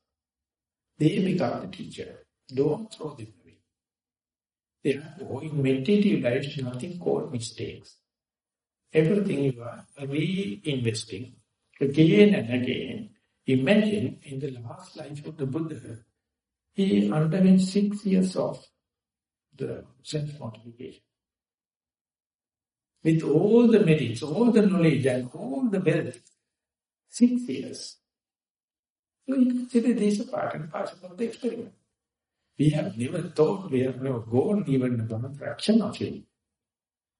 they become the teacher. Don't throw them away. Therefore, in meditative life, nothing called mistakes. Everything you are reinvesting again and again. Imagine in the last life of the Buddha, he underwent six years of the self-mortification. With all the merits, all the knowledge and all the wealth, six years. So you consider this a part and parcel of the experiment. We have never thought, we have never gone even one fraction of it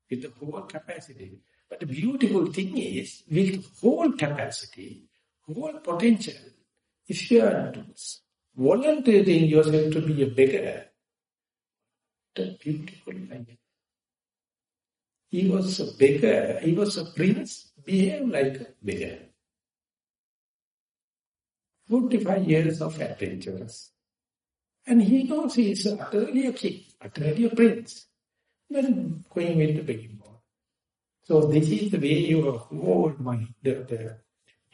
with the whole capacity. But the beautiful thing is, with whole capacity, whole potential, If you are volunteering yourself to be a beggar, a beautiful life. He was a beggar, he was a prince, behave like a beggar. 45 years of adventures. And he knows he is utterly a king, utterly a prince. Then going with the begging boy. So this is the way your whole mind, the, the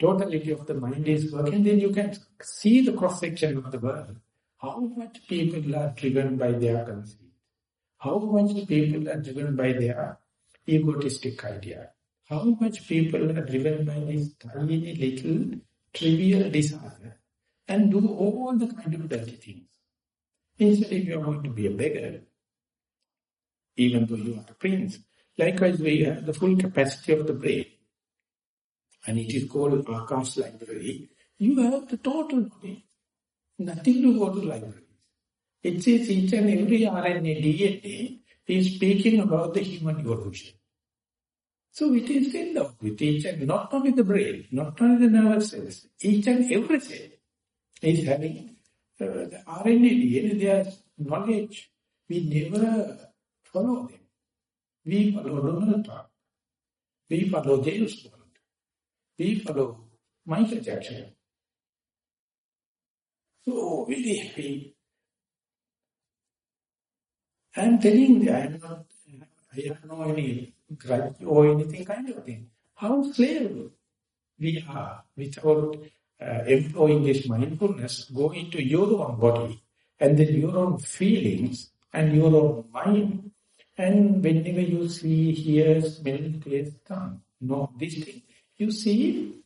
totality of the mind is working, then you can see the cross-section of the world. How much people are driven by their conceit. How much people are driven by their egotistic idea. How much people are driven by this tiny little trivial desire and do all the kind of dirty things. Instead, if you are going to be a beggar, even though you are a prince, likewise we have the full capacity of the brain. And it is called Akash library. You have the total body. Nothing to go to library. It says each and every RNA, DNA is speaking about the human evolution. So it is filled up with each and not only the brain, not only the nervous cells, each and every cell is having the RNA, DNA, their knowledge. We never follow them. We follow Donald. We follow James Bond. We follow Michael Jackson. So really happy. I am telling you, I am not, I have no any grudge or anything kind of thing. How slave we are without uh, employing this mindfulness, go into your own body and then your own feelings and your own mind. And whenever you see, hear, smell, taste, tongue, know this thing, you see,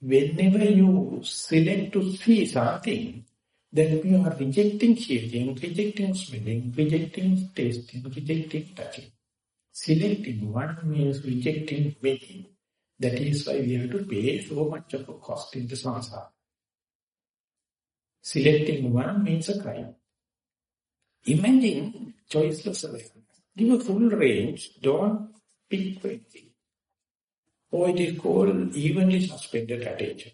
whenever you select to see something, then you are rejecting hearing, rejecting smelling, rejecting tasting, rejecting touching. Selecting one means rejecting many. That is why we have to pay so much of a cost in the samsara. Selecting one means a crime. Imagine choiceless awareness. Give a full range, don't pick anything. Or it is called evenly suspended attention.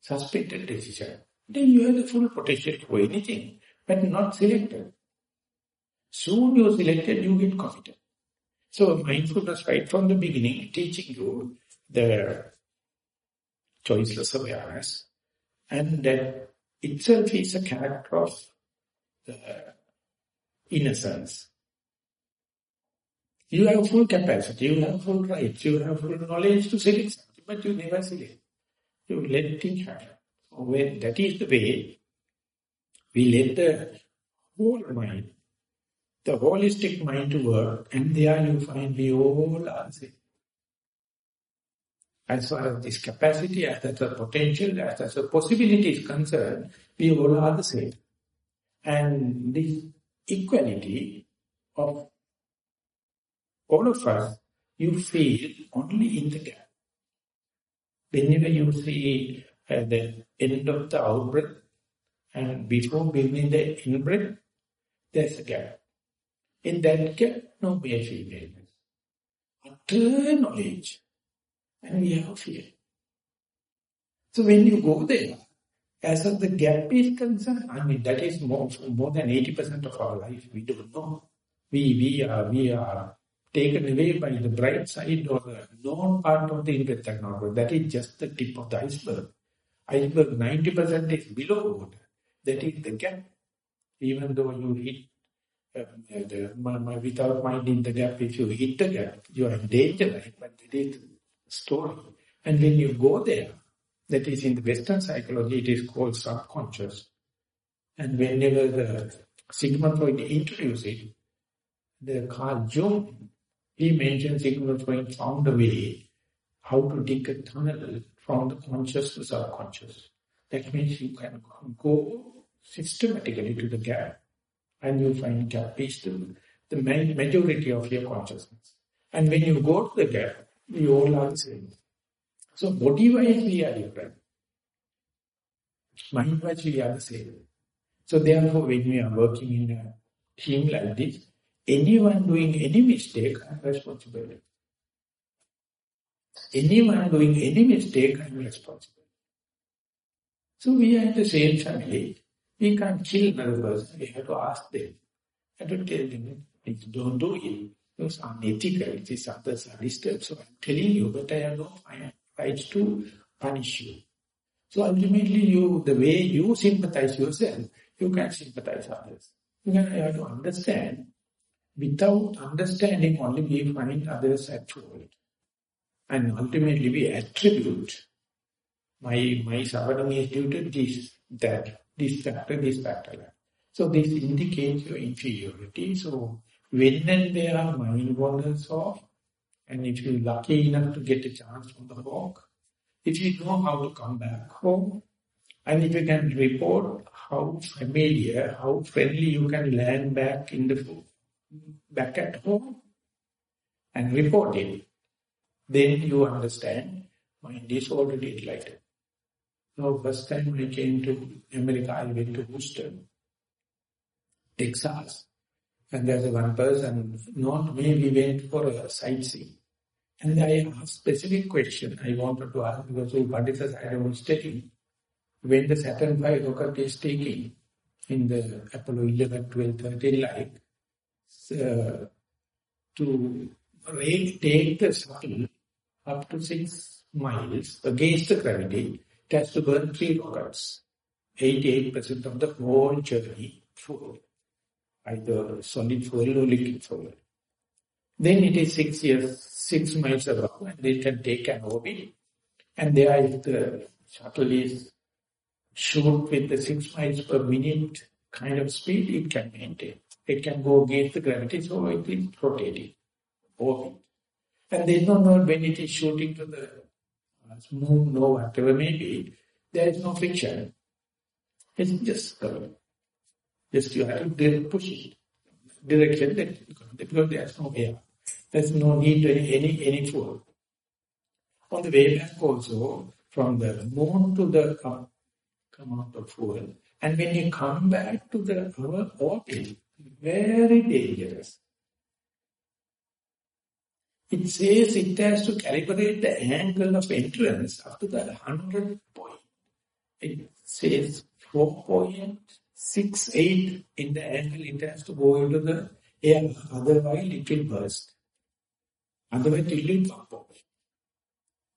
Suspended decision. Then you have the full potential for anything, but not selected. Soon you are selected, you get confident. So mindfulness right from the beginning teaching you the choiceless awareness and that itself is a character of the innocence. You have full capacity, you have full rights, you have full knowledge to select something, but you never select. You let things happen. So when that is the way, we let the whole mind the holistic mind to work, and there you find we all are the same. As far as this capacity, as a potential, as a possibility is concerned, we all are the same. And this equality of all of us, you feel only in the gap. Whenever you see uh, the end of the out-breath and before beginning the in-breath, there's a gap. In that gap, no male female. Utter knowledge. And we have fear. So when you go there, as of the gap is concerned, I mean, that is more, more than 80% of our life. We don't know. We, we are, we are taken away by the bright side or the known part of the in technology. That is just the tip of the iceberg. Iceberg 90% is below water. That is the gap. Even though you hit the, uh, my, my, without minding the gap, if you hit the gap, you are in danger, right? But it is story. And when you go there, that is in the Western psychology, it is called subconscious. And whenever the Sigmund Freud introduced it, the Carl Jung, he mentioned Sigmund Freud found a way how to dig a tunnel from the conscious to subconscious. That means you can go systematically to the gap and you find gap is the, the majority of your consciousness. And when you go to the gap, we all are the same. So body-wise we are different. Mind-wise we are the same. So therefore when we are working in a team like this, anyone doing any mistake, I'm responsible. Anyone doing any mistake, I'm responsible. So we are in the same family. We can't kill another person. We have to ask them. I don't tell them, don't do it. It's unethical. Is others are disturbed. So I'm telling you, but I have no right to punish you. So ultimately, you, the way you sympathize yourself, you can sympathize others. You can have to understand. Without understanding, only we find others at fault. And ultimately, we attribute my my suffering is due to this, that, this factor, this factor. So this indicates your inferiority. So when and there are mind wanders off, and if you're lucky enough to get a chance from the walk, if you know how to come back home, and if you can report how familiar, how friendly you can land back in the back at home and report it, then you understand mind is already enlightened. Now, first time I came to America, I went to Houston, Texas. And there's one person, not me, we went for a sightseeing. And I asked specific question I wanted to ask because of Pandita I was taking. When the Saturn V rocket is taking in the Apollo 11, 12, 13 light, uh, to take the shuttle up to six miles against the gravity, has to burn three rockets. 88% of the whole journey full, either solid fuel or liquid fuel. Then it is six years, six miles above, and they can take an orbit. And there if the shuttle is shoot with the six miles per minute kind of speed, it can maintain. It can go against the gravity, so it is rotating, orbit. And they don't know when it is shooting to the moon or whatever may be, there is no friction. It's just uh, just you have to push it. Direction because there's no air. There's no need to any any, any fuel. On the way back also, from the moon to the come, come out of fuel. And when you come back to the orbit, very dangerous. It says it has to calibrate the angle of entrance up to the 100 point. It says 4.68 in the angle it has to go into the air, otherwise it will burst. Otherwise it will pop off.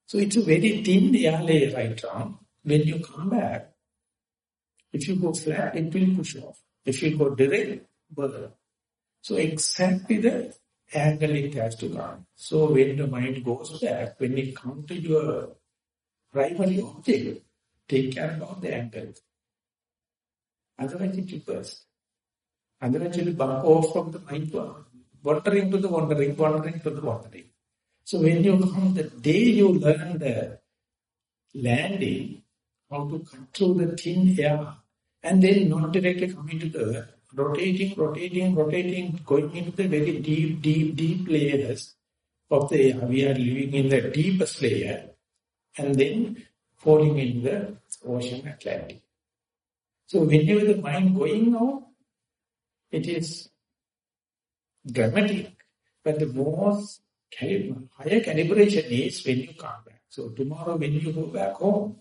So it's a very thin air layer right now. When you come back, if you go flat, it will push off. If you go direct, burn. So exactly the angle it has to come. So when the mind goes back, when it comes to your primary object, take care about the angle. Otherwise it will burst. Otherwise it will bump off from the mind, wandering to the wandering, wandering to the wandering. So when you come, the day you learn the landing, how to control the thin air, and then not directly coming to the earth, rotating, rotating, rotating, going into the very deep, deep, deep layers of the air. We are living in the deepest layer and then falling in the ocean Atlantic. So whenever the mind going out, it is dramatic. But the most higher calibration is when you come back. So tomorrow when you go back home,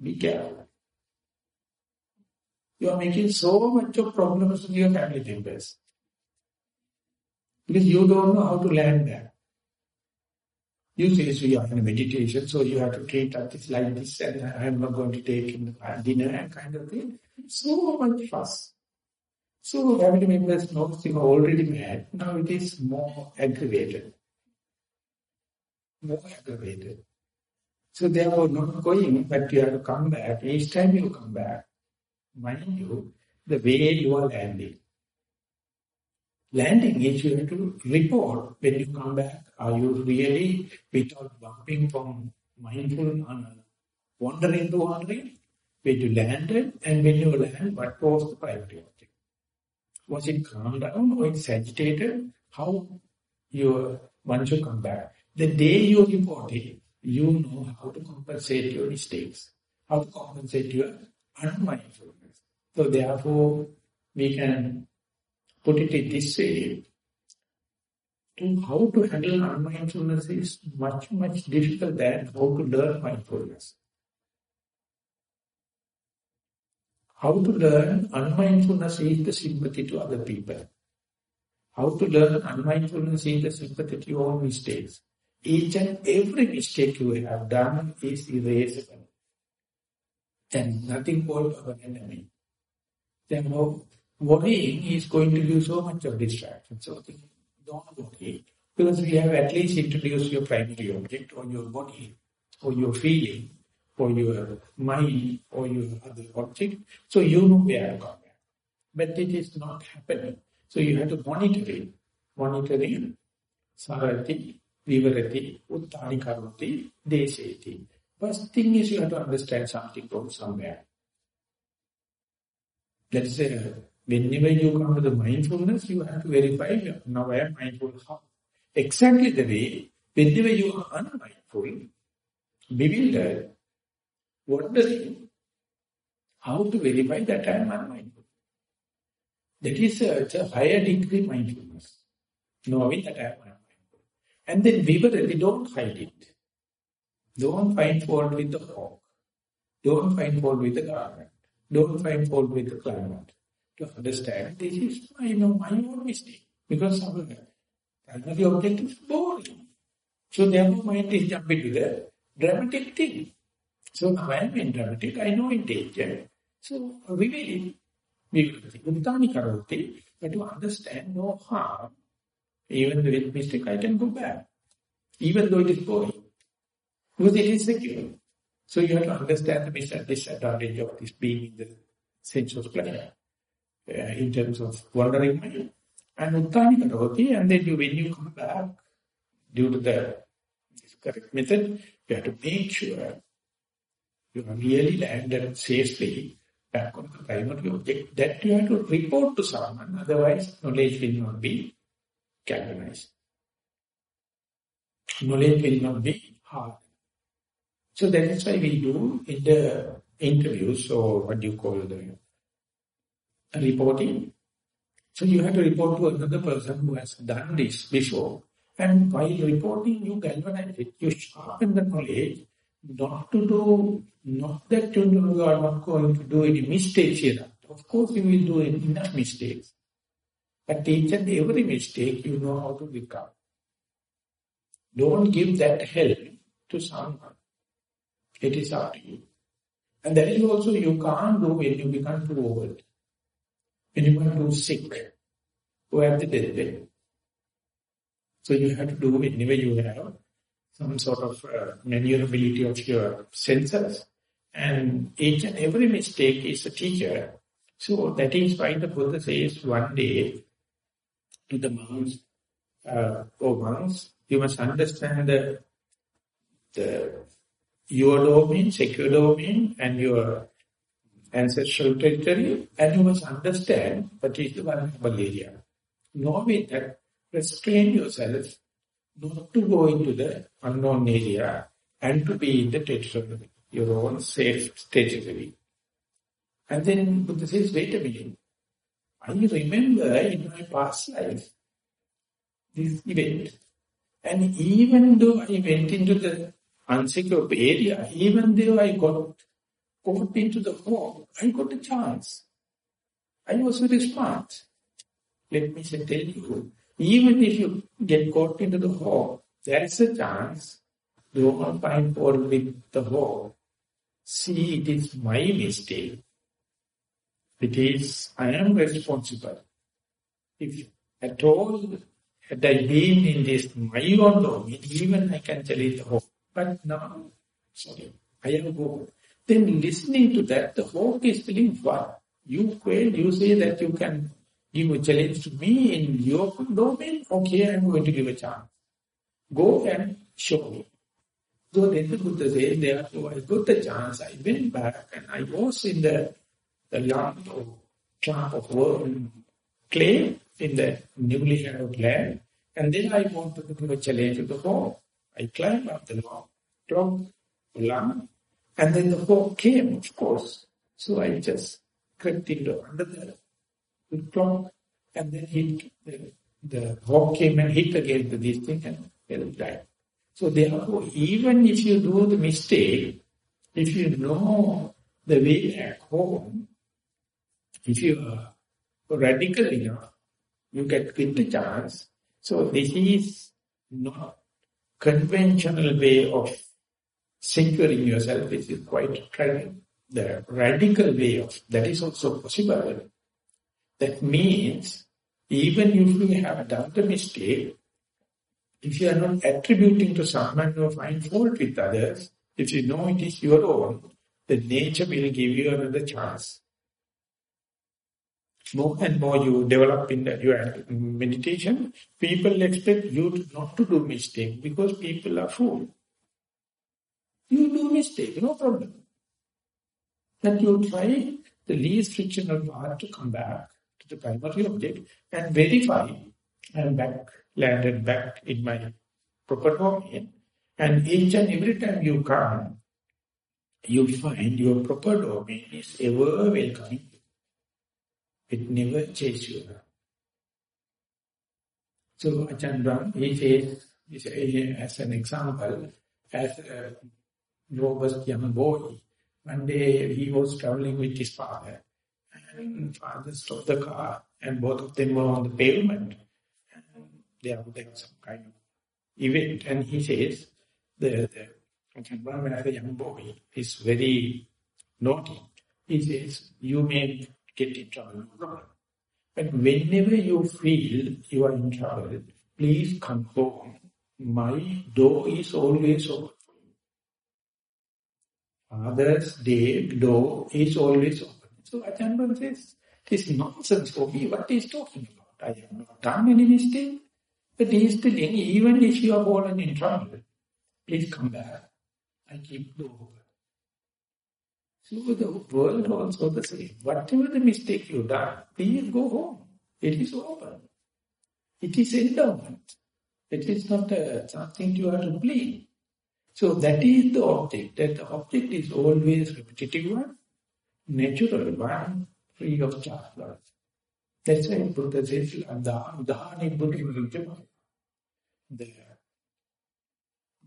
be careful. You are making so much of problems with your family members. Because you don't know how to land there. You say, so you are in a meditation, so you have to treat at this like this, and I am not going to take in dinner and kind of thing. So much fuss. So family members know you are already mad. Now it is more aggravated. More aggravated. So they are not going, but you have to come back. Each time you come back, mind you, the way you are landing. Landing is you have to report when you come back. Are you really, without bumping from mindful on wandering to wandering, when you landed and when you land, what was the priority object? Was it calm down or it's agitated? How you, once you come back, the day you report it, you know how to compensate your mistakes, how to compensate your unmindfulness. So therefore, we can put it in this way. To how to handle unmindfulness is much, much difficult than how to learn mindfulness. How to learn unmindfulness is the sympathy to other people. How to learn unmindfulness is the sympathy to your mistakes. Each and every mistake you have done is erasable. And nothing called our enemy. Then worrying is going to give so much of distraction. So don't worry. Because we have at least introduced your primary object or your body or your feeling or your mind or your other object. So you know where come back. But it is not happening. So you have to monitor it. Monitoring sarati, vivarati, uttani karoti, deseti. First thing is you have to understand something from somewhere. Let's say, uh, whenever you come to the mindfulness, you have to verify, now I am mindful how. Exactly the way, whenever you are unmindful, bewildered, wondering how to verify that I am unmindful. That is uh, a, a higher degree mindfulness, knowing that I am unmindful. And then we vividly, don't hide it. Don't find fault with the hawk. Don't find fault with the garment. Don't find fault with the climate. To understand, this is my, you know, my own mistake. Because our primary object is boring. So therefore mind is jumping to the dramatic thing. So now I am in dramatic, I know in danger. So we will, we will, Uttani karoti, but to understand no harm, even with mistake I can go back. Even though it is boring. Because it is secure. So you have to understand the disadvantage of this being in the sensuous pleasure. Uh, in terms of wandering mind. And uttani karoti, and then you, when you come back, due to the correct method, you have to make sure you really landed safely back on the primary object that you have to report to someone, otherwise knowledge will not be galvanized. Knowledge will not be hard. So that is why we do in the interviews or what do you call the reporting. So you have to report to another person who has done this before. And while reporting, you galvanize it. You sharpen the knowledge not to do, not that you, know, you are not going to do any mistakes here. Of course, you will do enough mistakes. But each and every mistake, you know how to recover. Don't give that help to someone. It is up to you. And that is also you can't do when you become too old. When you become too sick. Who have the deathbed. So you have to do whenever you have some sort of uh, maneuverability of your senses. And each and every mistake is a teacher. So that is why the Buddha says one day to the monks, uh, oh monks, you must understand the, the your domain, secure domain, and your ancestral territory, and you must understand what is the vulnerable area. Knowing that, restrain yourself not to go into the unknown area and to be in the territory, your own safe territory. And then Buddha says, wait a minute. I remember in my past life this event. And even though I went into the area, even though I got caught into the hole, I got a chance. I was very smart. Let me tell you, even if you get caught into the hole, there is a chance. Don't find fault with the hole. See, it is my mistake. It is, I am responsible. If at all had I been in this my own domain, even I can tell it hole. But now, sorry, I have go. Then listening to that, the hawk is feeling what? You quail, you say that you can give a challenge to me in your domain, okay, I'm going to give a chance. Go and show me. So then the Buddha said, therefore I got the chance, I went back and I was in the, the lump of, clump of worm, clay in the newly held land, and then I wanted to give a challenge to the hawk. I climbed up the log, clock, llama, and then the hawk came, of course. So I just crept into under the, the and then he, the, the hawk came and hit against this thing and it died. So therefore, even if you do the mistake, if you know the way back home, If you are radical enough, you get the chance. So this is not conventional way of securing yourself. This is quite the radical way of, that is also possible. That means, even if we have done the mistake, if you are not attributing to someone who find fault with others, if you know it is your own, the nature will give you another chance. More and more you develop in your meditation, people expect you not to do mistake because people are fool. You do mistake, no problem. That you try the least frictional path to come back to the primary object and verify and back, landed back in my proper domain. And each and every time you come, you find your proper domain is ever welcoming. It never chases you. So Ajahn Brahm, he says, as an example, as a robust young boy, one day he was traveling with his father, and father stopped the car, and both of them were on the pavement. And there was some kind of event, and he says, the, the Ajahn Brahm as a young boy is very naughty. He says, you may get in trouble. But whenever you feel you are in trouble, please come home. My door is always open. Father's day door is always open. So Ajahn says, this is nonsense for me. What is talking about? I have not done any mistake. But he is telling, even if you are fallen in trouble, please come back. I keep door so the world also the same. Whatever the mistake you done, please go home. It is over. It is endowment. It is not uh, something you have to blame. So that is the object. That the object is always repetitive one, natural one, free of charge. That's why Buddha says, Udhani Buddha The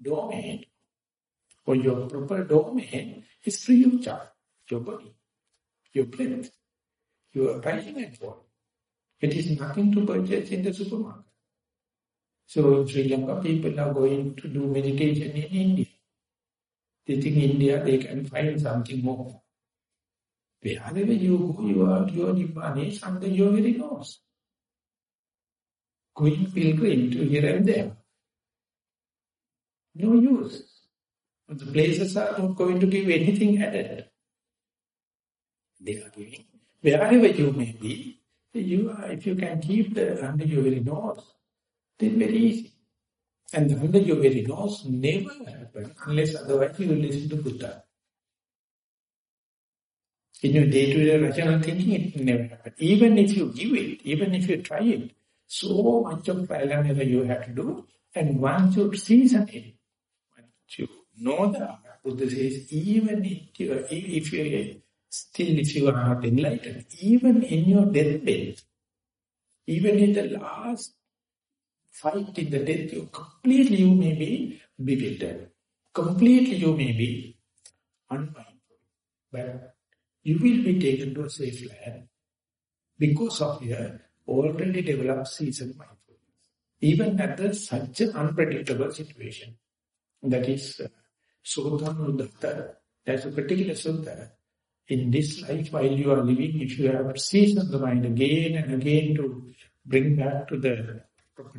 domain or your proper domain is free of charge. Your body, your breath, your and. It is nothing to purchase in the supermarket. So Sri Lanka, people are going to do meditation in India. They think India, they can find something more. Wherever you go, you are, your Nibbana is under your very nose. Going pilgrim to here and there. No use. The places are not going to give anything added. They are giving. Wherever you may be, you are, if you can keep the under your very nose, then very easy. And the under your very nose never happen unless otherwise you will listen to Buddha. In your day-to-day -day rational thinking, it never happen. Even if you give it, even if you try it, so much of trial and error you have to do. And once you season it, once you know that, Buddha says, even if you, if you still if you are not enlightened, even in your deathbed, even in the last fight in the death, you completely you may be bewildered. Completely you may be unmindful. But you will be taken to a safe land because of your already developed seasoned mindfulness. Even at the, such an unpredictable situation. That is uh, Sotanugata. There's a particular sutta. In this life, while you are living, if you have seasoned the mind again and again to bring back to the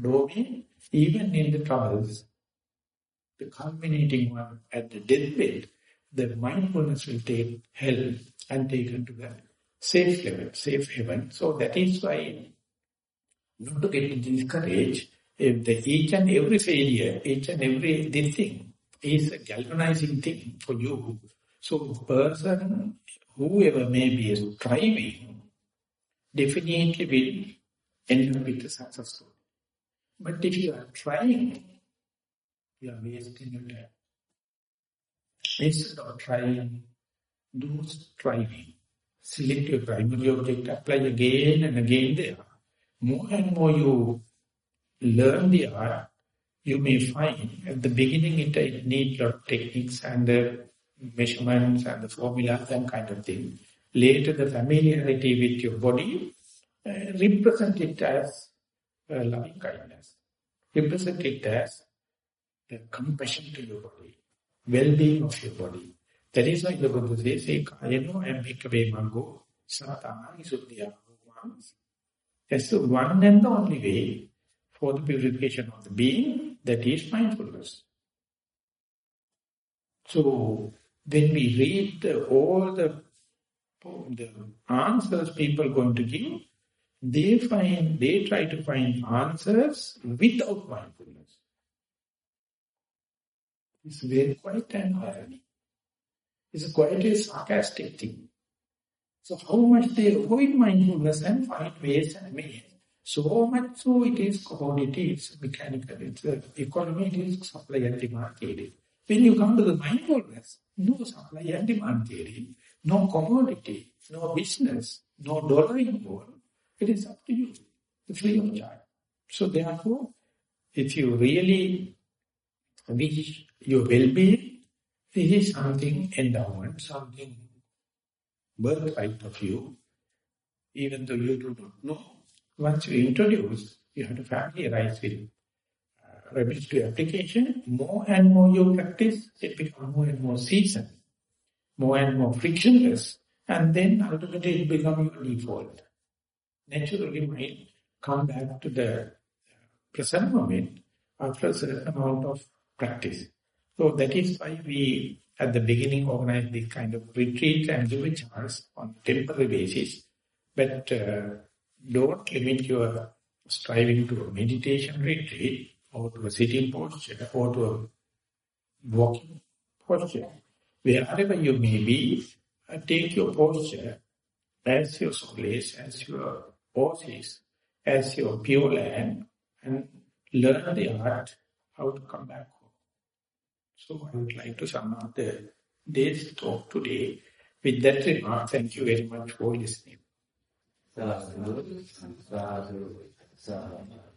domain, even in the troubles, the culminating one at the deathbed, the mindfulness will take help and taken to the safe level, safe heaven. So that is why, not to get discouraged, if the each and every failure, each and every thing is a galvanizing thing for you. So person, whoever may be striving, definitely will end up with a success But if you are trying, you are wasting your time. Instead of trying, do striving. Select your primary object, apply again and again there. More and more you learn the art, you may find at the beginning it, it needs a lot techniques and the measurements and the formulas and kind of thing. later the familiarity with your body, uh, represent it as uh, loving kindness. Represent it as the compassion to your body, well-being of your body. That is why the Buddha says, Ekayano ayam Bhikkhave Maggo, Sattanam Visuddhiya. That's the one and the only way for the purification of the being, that is mindfulness. So, when we read the, all the, the answers people are going to give, they find, they try to find answers without mindfulness. It's very quite an irony. It's quite a sarcastic thing. So how much they avoid mindfulness and find ways and means. So much so it is commodity, it's mechanical, it's uh, economy, it is supply and demand theory. When you come to the mindfulness, no supply and demand theory, no commodity, no business, no dollar involved. It is up to you, the free of charge. So therefore, if you really wish your well-being, this is something endowment, something birthright of you, even though you do not know. Once you introduce, you have to familiarize with uh, to application. More and more you practice, it becomes more and more seasoned, more and more frictionless, and then ultimately it becomes your default. Naturally, mind come back to the present moment after a certain amount of practice. So that is why we, at the beginning, organize this kind of retreat and give a chance on temporary basis. But uh, don't limit your striving to a meditation retreat or to a sitting posture or to a walking posture. Wherever you may be, uh, take your posture as your solace, as your oasis, as your pure land, and learn the art how to come back home. so I would like to sum up the day's talk today with that remark. Thank you very much for listening. Sadhu, sadhu, sadhu.